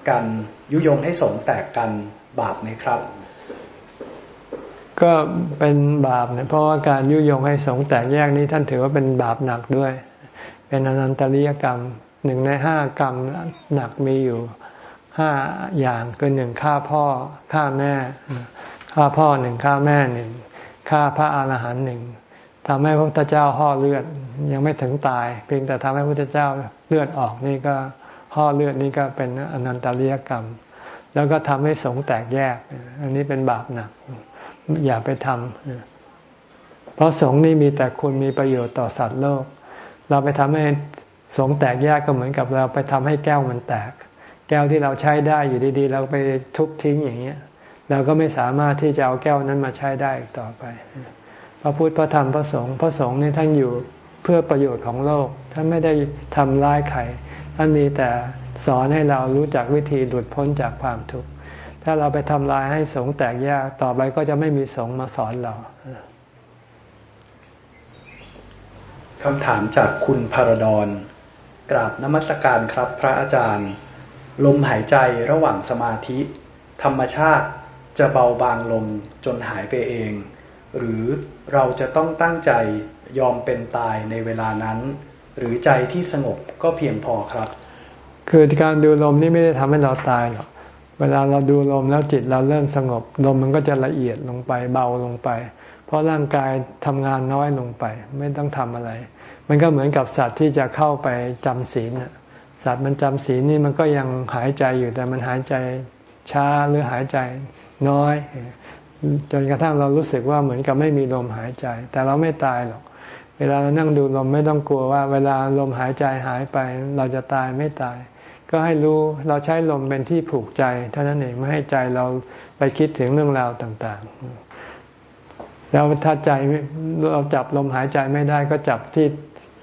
กันยุยงให้สงฆ์แตกกันบาปไหมครับ ก็เป็นบาปเนี่ยเพราะว่าการยุยงให้สงฆ์แตกแยกนี้ท่านถือว่าเป็นบาปหนักด้วย เป็นอนันตริยกรรมหนึ่งในห้ากรรมหนักมีอยู่ห้าอย่างคือหนึ่งฆ่าพ่อฆ่าแม่ฆ่าพ่อหนึ่งฆ่าแม่หนึ่งฆ่าพระอาหารหันต์หนึ่ง ทำให้พระพุทธเจ้าห่อเลือดยังไม่ถึงตาย เพียงแต่ทำให้พระพุทธเจ้าเลือดออกนี่ก็ห่อเลือดนี่ก็เป็นอนันตริยกรรม แล้วก็ทำให้สงแตกแยก อันนี้เป็นบาปหนัก อย่าไปทำเพราะสงนี่มีแต่คุณมีประโยชน์ต่อสัตว์โลก เราไปทำให้สงแตกแยกก็เหมือนกับเราไปทำให้แก้วมันแตก แก้วที่เราใช้ได้อยู่ดีๆ เราไปทุบทิ้งอย่างเงี้ย เราก็ไม่สามารถที่จะเอาแก้วนั้นมาใช้ได้อีกต่อไป พระพุทธพระธรรมพระสงฆ์พระสงฆ์นี่ท่านอยู่เพื่อประโยชน์ของโลก ท่านไม่ได้ทำร้ายใครท่านมีแต่สอนให้เรารู้จักวิธีหลุดพ้นจากความทุกข์ถ้าเราไปทำลายให้สงฆ์แตกแยกต่อไปก็จะไม่มีสงฆ์มาสอนเราคำถามจากคุณพารดอนกราบนมัสการครับพระอาจารย์ ลมหายใจระหว่างสมาธิ ธรรมชาติจะเบาบางลงจนหายไปเอง หรือ เราจะต้องตั้งใจยอมเป็นตายในเวลานั้น หรือใจที่สงบก็เพียงพอครับ คือการดูลมนี่ไม่ได้ทำให้เราตายหรอกเวลาเราดูลมแล้วจิตเราเริ่มสงบลมมันก็จะละเอียดลงไปเบาลงไป เพราะร่างกายทำงานน้อยลงไป ไม่ต้องทำอะไร มันก็เหมือนกับสัตว์ที่จะเข้าไปจำศีลสัตว์มันจำศีลนี่มันก็ยังหายใจอยู่แต่มันหายใจช้าหรือหายใจน้อย จนกระทั่งเรารู้สึกว่าเหมือนกับไม่มีลมหายใจ แต่เราไม่ตายหรอก เวลาเรานั่งดูลมไม่ต้องกลัวว่า เวลาลมหายใจหายไป เราจะตายไม่ตาย ก็ให้รู้เราใช้ลมเป็นที่ผูกใจเท่านั้นเองไม่ให้ใจเราไปคิดถึงเรื่องราวต่างๆ แล้วถ้าใจเราจับลมหายใจไม่ได้ก็จับที่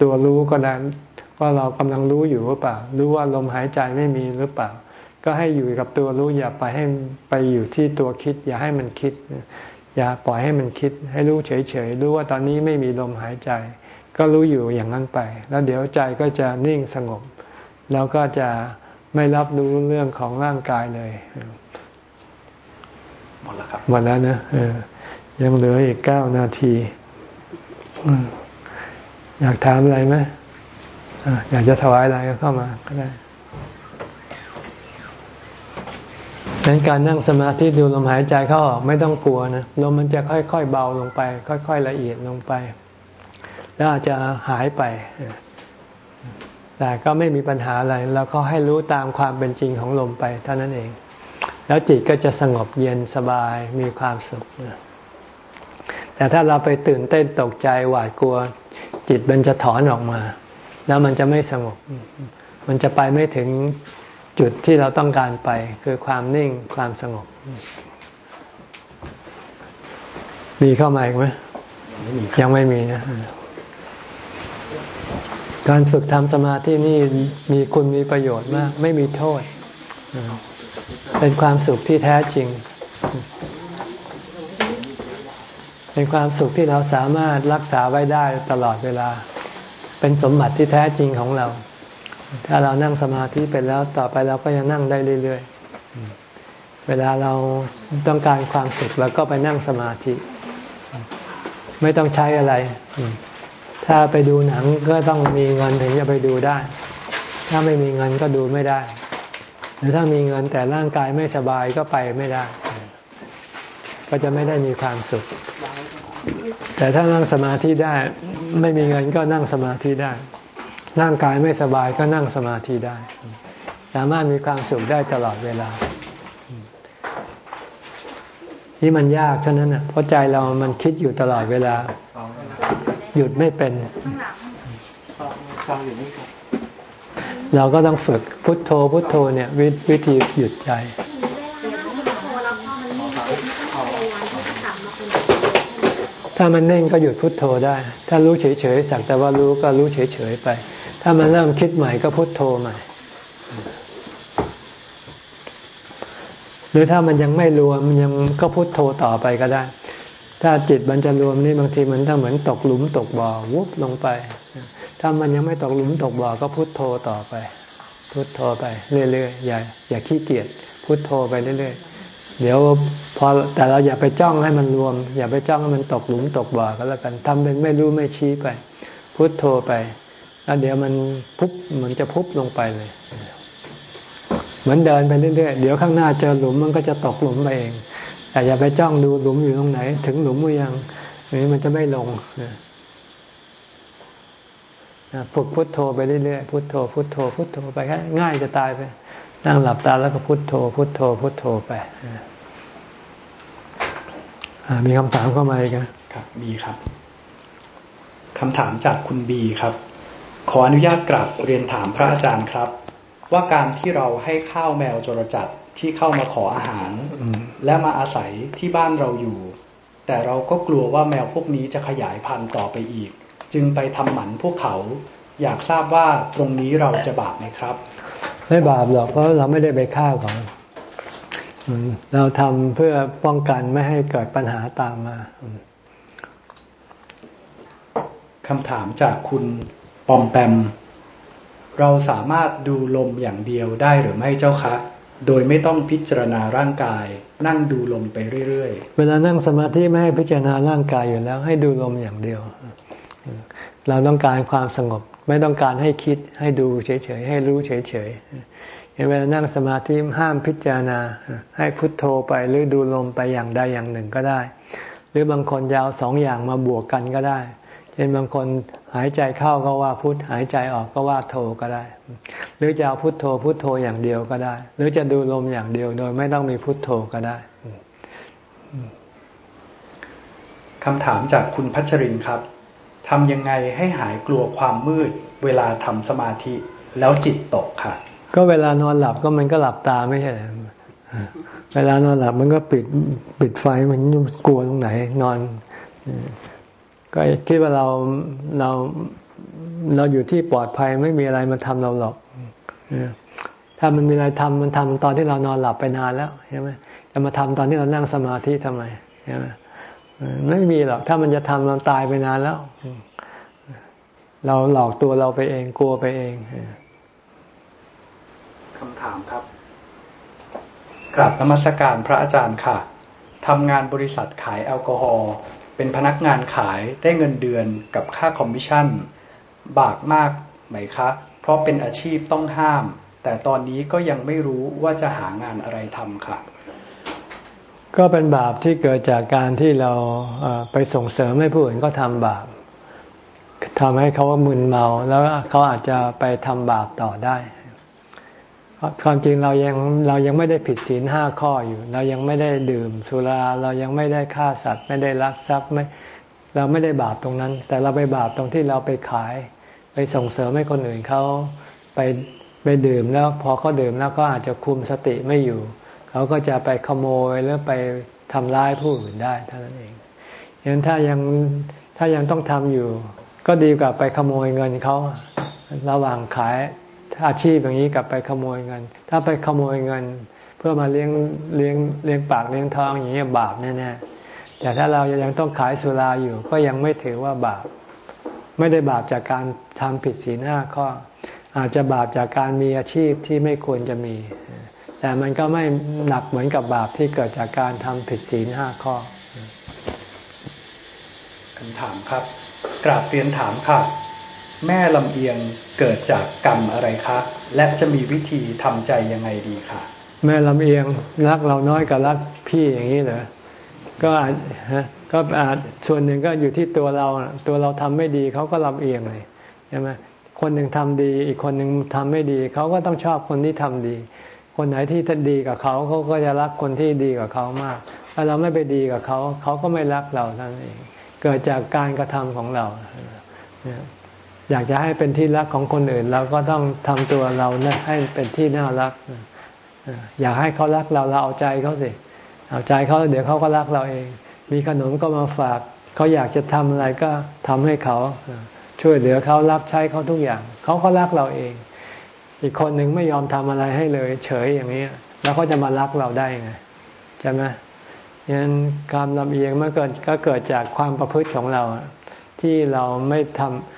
ตัวรู้ก็ได้ว่าเรากำลังรู้อยู่หรือเปล่า รู้ว่าลมหายใจไม่มีหรือเปล่า ก็ให้อยู่กับตัวรู้อย่าไปให้ไปอยู่ที่ตัวคิด อย่าให้มันคิด อย่าปล่อยให้มันคิด ให้รู้เฉยๆรู้ว่าตอนนี้ไม่มีลมหายใจ ก็รู้อยู่อย่างนั้นไป แล้วเดี๋ยวใจก็จะนิ่งสงบ แล้วก็จะไม่รับรู้เรื่องของร่างกายเลยหมดแล้วครับหมดแล้วนะยังเหลืออีกเก้านาทีอยากถามอะไรไหมอยากจะถวายอะไรก็เข้ามาก็ได้ ดังนั้นการนั่งสมาธิดูลมหายใจเข้าออกไม่ต้องกลัวนะลมมันจะค่อยๆเบาลงไป ค่อยๆละเอียดลงไป แล้วอาจจะหายไป แต่ก็ไม่มีปัญหาอะไรเราก็ให้รู้ตามความเป็นจริงของลมไปเท่านั้นเอง แล้วจิตก็จะสงบเย็นสบายมีความสุขแต่ถ้าเราไปตื่นเต้นตกใจหวาดกลัว จิตมันจะถอนออกมา แล้วมันจะไม่สงบ มันจะไปไม่ถึง จุดที่เราต้องการไปคือความนิ่งความสงบ มีเข้ามาอีกไหมยังไม่มีนะการฝึกทำสมาธินี่มีคุณมีประโยชน์มาก ไม่มีโทษ เป็นความสุขที่แท้จริง เป็นความสุขที่เราสามารถรักษาไว้ได้ตลอดเวลา เป็นสมบัติที่แท้จริงของเรา ถ้าเรานั่งสมาธิไปแล้วต่อไปเราก็ยังนั่งได้เรื่อยๆ เวลาเราต้องการความสุขเราก็ไปนั่งสมาธิ ไม่ต้องใช้อะไร ถ้าไปดูหนังก็ต้องมีเงินถึงจะไปดูได้ ถ้าไม่มีเงินก็ดูไม่ได้ หรือถ้ามีเงินแต่ร่างกายไม่สบายก็ไปไม่ได้ ก็จะไม่ได้มีความสุข แต่ถ้านั่งสมาธิได้ ไม่มีเงินก็นั่งสมาธิได้ ร่างกายไม่สบายก็นั่งสมาธิได้ สามารถมีความสุขได้ตลอดเวลา นี่มันยากฉะนั้นอะเพราะใจเรามันคิดอยู่ตลอดเวลา หยุดไม่เป็นเราก็ต้องฝึกพุทโธพุทโธเนี่ยวิธีหยุดใจถ้ามันนิ่งก็หยุดพุดโทโธได้ ถ้ารู้เฉยๆสักแต่ว่ารู้ก็รู้เฉยๆไป ถ้ามันเริ่มคิดใหม่ก็พุโทโธใหม่ หรือถ้ามันยังไม่รวมยังก็พุโทโธต่อไปก็ได้ ถ้าจิตมันจะรวมนี่บางทีมันถ้าเหมือนตกหลุมตกบ่อวุบลงไป ถ้ามันยังไม่ตกหลุมตกบ่อก็พุโทโธต่อไป พุโทโธไปเรื่อยๆอย่าอย่าขี้เกียจพุโทโธไปเรื่อยๆ เดี๋ยวพอแต่เราอย่าไปจ้องให้มันรวม อย่าไปจ้องให้มันตกหลุมตกบ่อก็แล้วกันทำเป็นไม่รู้ไม่ชี้ไป พุทโธไป แล้วเดี๋ยวมันพุบเหมันจะพุบลงไปเลย เหมือนเดินไปเรื่อยๆเดี๋ยวข้างหน้าเจอหลุมมันก็จะตกหลุมไปเอง แต่อย่าไปจ้องดูหลุมอยู่ตรงไหน ถึงหลุมหรือยังนี้มันจะไม่ลงฝึกพุทโธไปเรื่อยๆพุทโธพุทโธพุทโธไปง่ายจะตายไป นั่งหลับตาแล้วก็พุทโธ พุทโธ พุทโธไปมีคำถามเข้ามาอีกครับ มีครับคำถามจากคุณบีครับ ขออนุญาตกราบเรียนถามพระอาจารย์ครับ ว่าการที่เราให้ข้าวแมวจรจัดที่เข้ามาขออาหาร และมาอาศัยที่บ้านเราอยู่ แต่เราก็กลัวว่าแมวพวกนี้จะขยายพันธุ์ต่อไปอีก จึงไปทำหมันพวกเขา อยากทราบว่าตรงนี้เราจะบาปไหมครับ ไม่บาปหรอกเพราะเราไม่ได้ไปฆ่าเขาเราทำเพื่อป้องกันไม่ให้เกิดปัญหาตามมาคำถามจากคุณ ปอมแปม เราสามารถดูลมอย่างเดียวได้หรือไม่เจ้าคะ โดยไม่ต้องพิจารณาร่างกาย นั่งดูลมไปเรื่อยๆ เวลานั่งสมาธิไม่ให้พิจารณาร่างกายอยู่แล้ว ให้ดูลมอย่างเดียว เราต้องการความสงบ ไม่ต้องการให้คิดให้ดูเฉยๆให้รู้เฉยๆเวลานั่งสมาธิห้ามพิจารณา ให้พุทโธไปหรือดูลมไปอย่างใดอย่างหนึ่งก็ได้ หรือบางคนยาวสองอย่างมาบวกกันก็ได้เช่นบางคน หายใจเข้าก็ว่าพุทหายใจออกก็ว่าโทก็ได้ หรือจะเอาพุทโธพุทโธอย่างเดียวก็ได้ หรือจะดูลมอย่างเดียวโดยไม่ต้องมีพุทโธก็ได้คำถามจากคุณพัชรินครับทำยังไงให้หายกลัวความมืด เวลาทำสมาธิแล้วจิตตกค่ะ ก็เวลานอนหลับก็มันก็หลับตาไม่ใช่เวลานอนหลับมันก็ปิดปิดไฟมันกลัวตรงไหน นอน ก็คิดว่าเราเราเราอยู่ที่ปลอดภัยไม่มีอะไรมาทำเราหรอกถ้ามันมีอะไรทำมันทำตอนที่เรานอนหลับไปนานแล้วใช่ไหมจะมาทำตอนที่เรานั่งสมาธิทำไมใช่ไหมไม่มีหรอกถ้ามันจะทำเราตายไปนานแล้ว เราหลอกตัวเราไปเองกลัวไปเองคำถามครับกราบนมัสการพระอาจารย์ค่ะทำงานบริษัทขายแอลกอฮอล์ เป็นพนักงานขายได้เงินเดือนกับค่าคอมมิชชั่น บาปมากไหมคะ เพราะเป็นอาชีพต้องห้าม แต่ตอนนี้ก็ยังไม่รู้ว่าจะหางานอะไรทำค่ะ ก็เป็นบาปที่เกิดจากการที่เราไปส่งเสริมให้ผู้อื่นก็ทำบาปทำให้เขาว่ามึนเมาแล้วเขาอาจจะไปทำบาปต่อได้ ความจริงเรายังเรายังไม่ได้ผิดศีลห้าข้ออยู่ เรายังไม่ได้ดื่มสุราเรายังไม่ได้ฆ่าสัตว์ ไม่ได้ลักทรัพย์ไม่เราไม่ได้บาปตรงนั้น แต่เราไปบาปตรงที่เราไปขาย ไปส่งเสริมให้คนอื่นเขาไปไปดื่มแล้วพอเขาดื่มแล้วก็อาจจะคุมสติไม่อยู่ เขาก็จะไปขโมยหรือไปทำร้ายผู้อื่นได้เท่านั้นเองฉะนั้นถ้ายังถ้ายังต้องทำอยู่ ก็ดีกว่าไปขโมยเงินเขาระหว่างขาย อาชีพอย่างนี้กลับไปขโมยเงิน ถ้าไปขโมยเงิน เพื่อมาเลี้ยงเลี้ยงเลี้ยงปากเลี้ยงท้องอย่างนี้บาปแน่ๆแต่ถ้าเรายังต้องขายสุราอยู่ ก็ยังไม่ถือว่าบาป ไม่ได้บาปจากการทำผิดศีลห้าข้ออาจจะบาปจากการมีอาชีพที่ไม่ควรจะมี แต่มันก็ไม่หนักเหมือนกับบาปที่เกิดจากการทำผิดศีลห้าข้อคำถามครับ กราบเรียนถามค่ะ แม่ลำเอียงเกิดจากกรรมอะไรคะ และจะมีวิธีทำใจยังไงดีคะแม่ลำเอียงรักเราน้อยกับรักพี่อย่างนี้เหรอก็อาจฮะก็อาจส่วนหนึ่งก็อยู่ที่ตัวเราตัวเราทำไม่ดีเขาก็ลำเอียงเลยใช่ไหมคนหนึ่งทำดี อีกคนหนึ่งทำไม่ดีเขาก็ต้องชอบคนที่ทำดี คนไหนที่ดีกับเขาเขาก็จะรักคนที่ดีกับเขามากถ้าเราไม่ไปดีกับเขาเขาก็ไม่รักเราท่านเองเกิดจากการกระทำของเรา อยากจะให้เป็นที่รักของคนอื่น เราก็ต้องทำตัวเราให้เป็นที่น่ารัก อยากให้เขารักเราเราเอาใจเขาสิ เอาใจเขาเดี๋ยวเขาก็รักเราเอง มีขนมก็มาฝาก เขาอยากจะทำอะไรก็ทำให้เขา ช่วยเหลือเขารับใช้เขาทุกอย่าง เขาก็รักเราเอง อีกคนหนึ่งไม่ยอมทำอะไรให้เลย เฉยอย่างนี้แล้วเขาจะมารักเราได้ไงใช่ไหมยันการลำเอียงเมื่อเกิดก็เกิดจากความประพฤติของเราที่เราไม่ทำ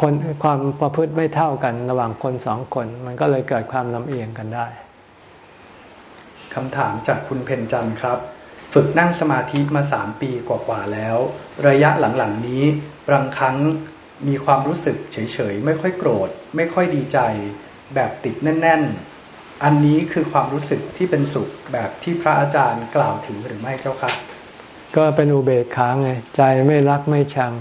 คนความประพฤติไม่เท่ากัน ระหว่างคนสองคน มันก็เลยเกิดความลำเอียงกันได้คำถามจากคุณเพนจันครับ ฝึกนั่งสมาธิมาสามปีกว่าๆแล้ว ระยะหลังๆนี้บางครั้งมีความรู้สึกเฉยๆ ไม่ค่อยโกรธ ไม่ค่อยดีใจ แบบติดแน่น ๆ อันนี้คือความรู้สึกที่เป็นสุขแบบที่พระอาจารย์กล่าวถึงหรือไม่เจ้าคะก็เป็นอุเบกขาไง ใจไม่รักไม่ชัง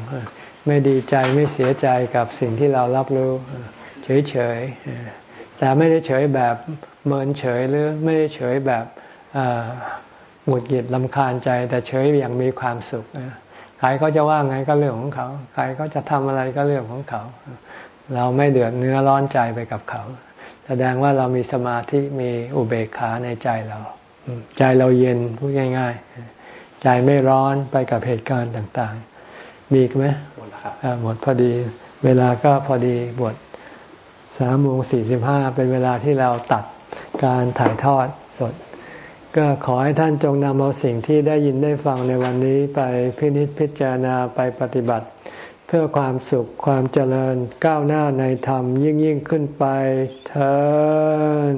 ไม่ดีใจไม่เสียใจกับสิ่งที่เรารับรู้ เฉยๆแต่ไม่ได้เฉยแบบเมินเฉยหรือไม่ได้เฉยแบบหงุดหงิดลำคาญใจ แต่เฉยอย่างมีความสุขใครเขาจะว่าไงก็เรื่องของเขาใครเขาจะทำอะไรก็เรื่องของเขา เราไม่เดือดเนื้อร้อนใจไปกับเขา แสดงว่าเรามีสมาธิมีอุเบกขาในใจเรา ใจเราเย็นพูดง่าย ๆ ใจไม่ร้อนไปกับเหตุการณ์ต่าง ๆ มีไหม หมดพอดี เวลาก็พอดีบทสามโมงสี่สิบห้าเป็นเวลาที่เราตัดการถ่ายทอดสด ก็ขอให้ท่านจงนำเอาสิ่งที่ได้ยินได้ฟังในวันนี้ไปพินิจพิจารณาไปปฏิบัติ เพื่อความสุขความเจริญก้าวหน้าในธรรมยิ่งยิ่งขึ้นไปเถิด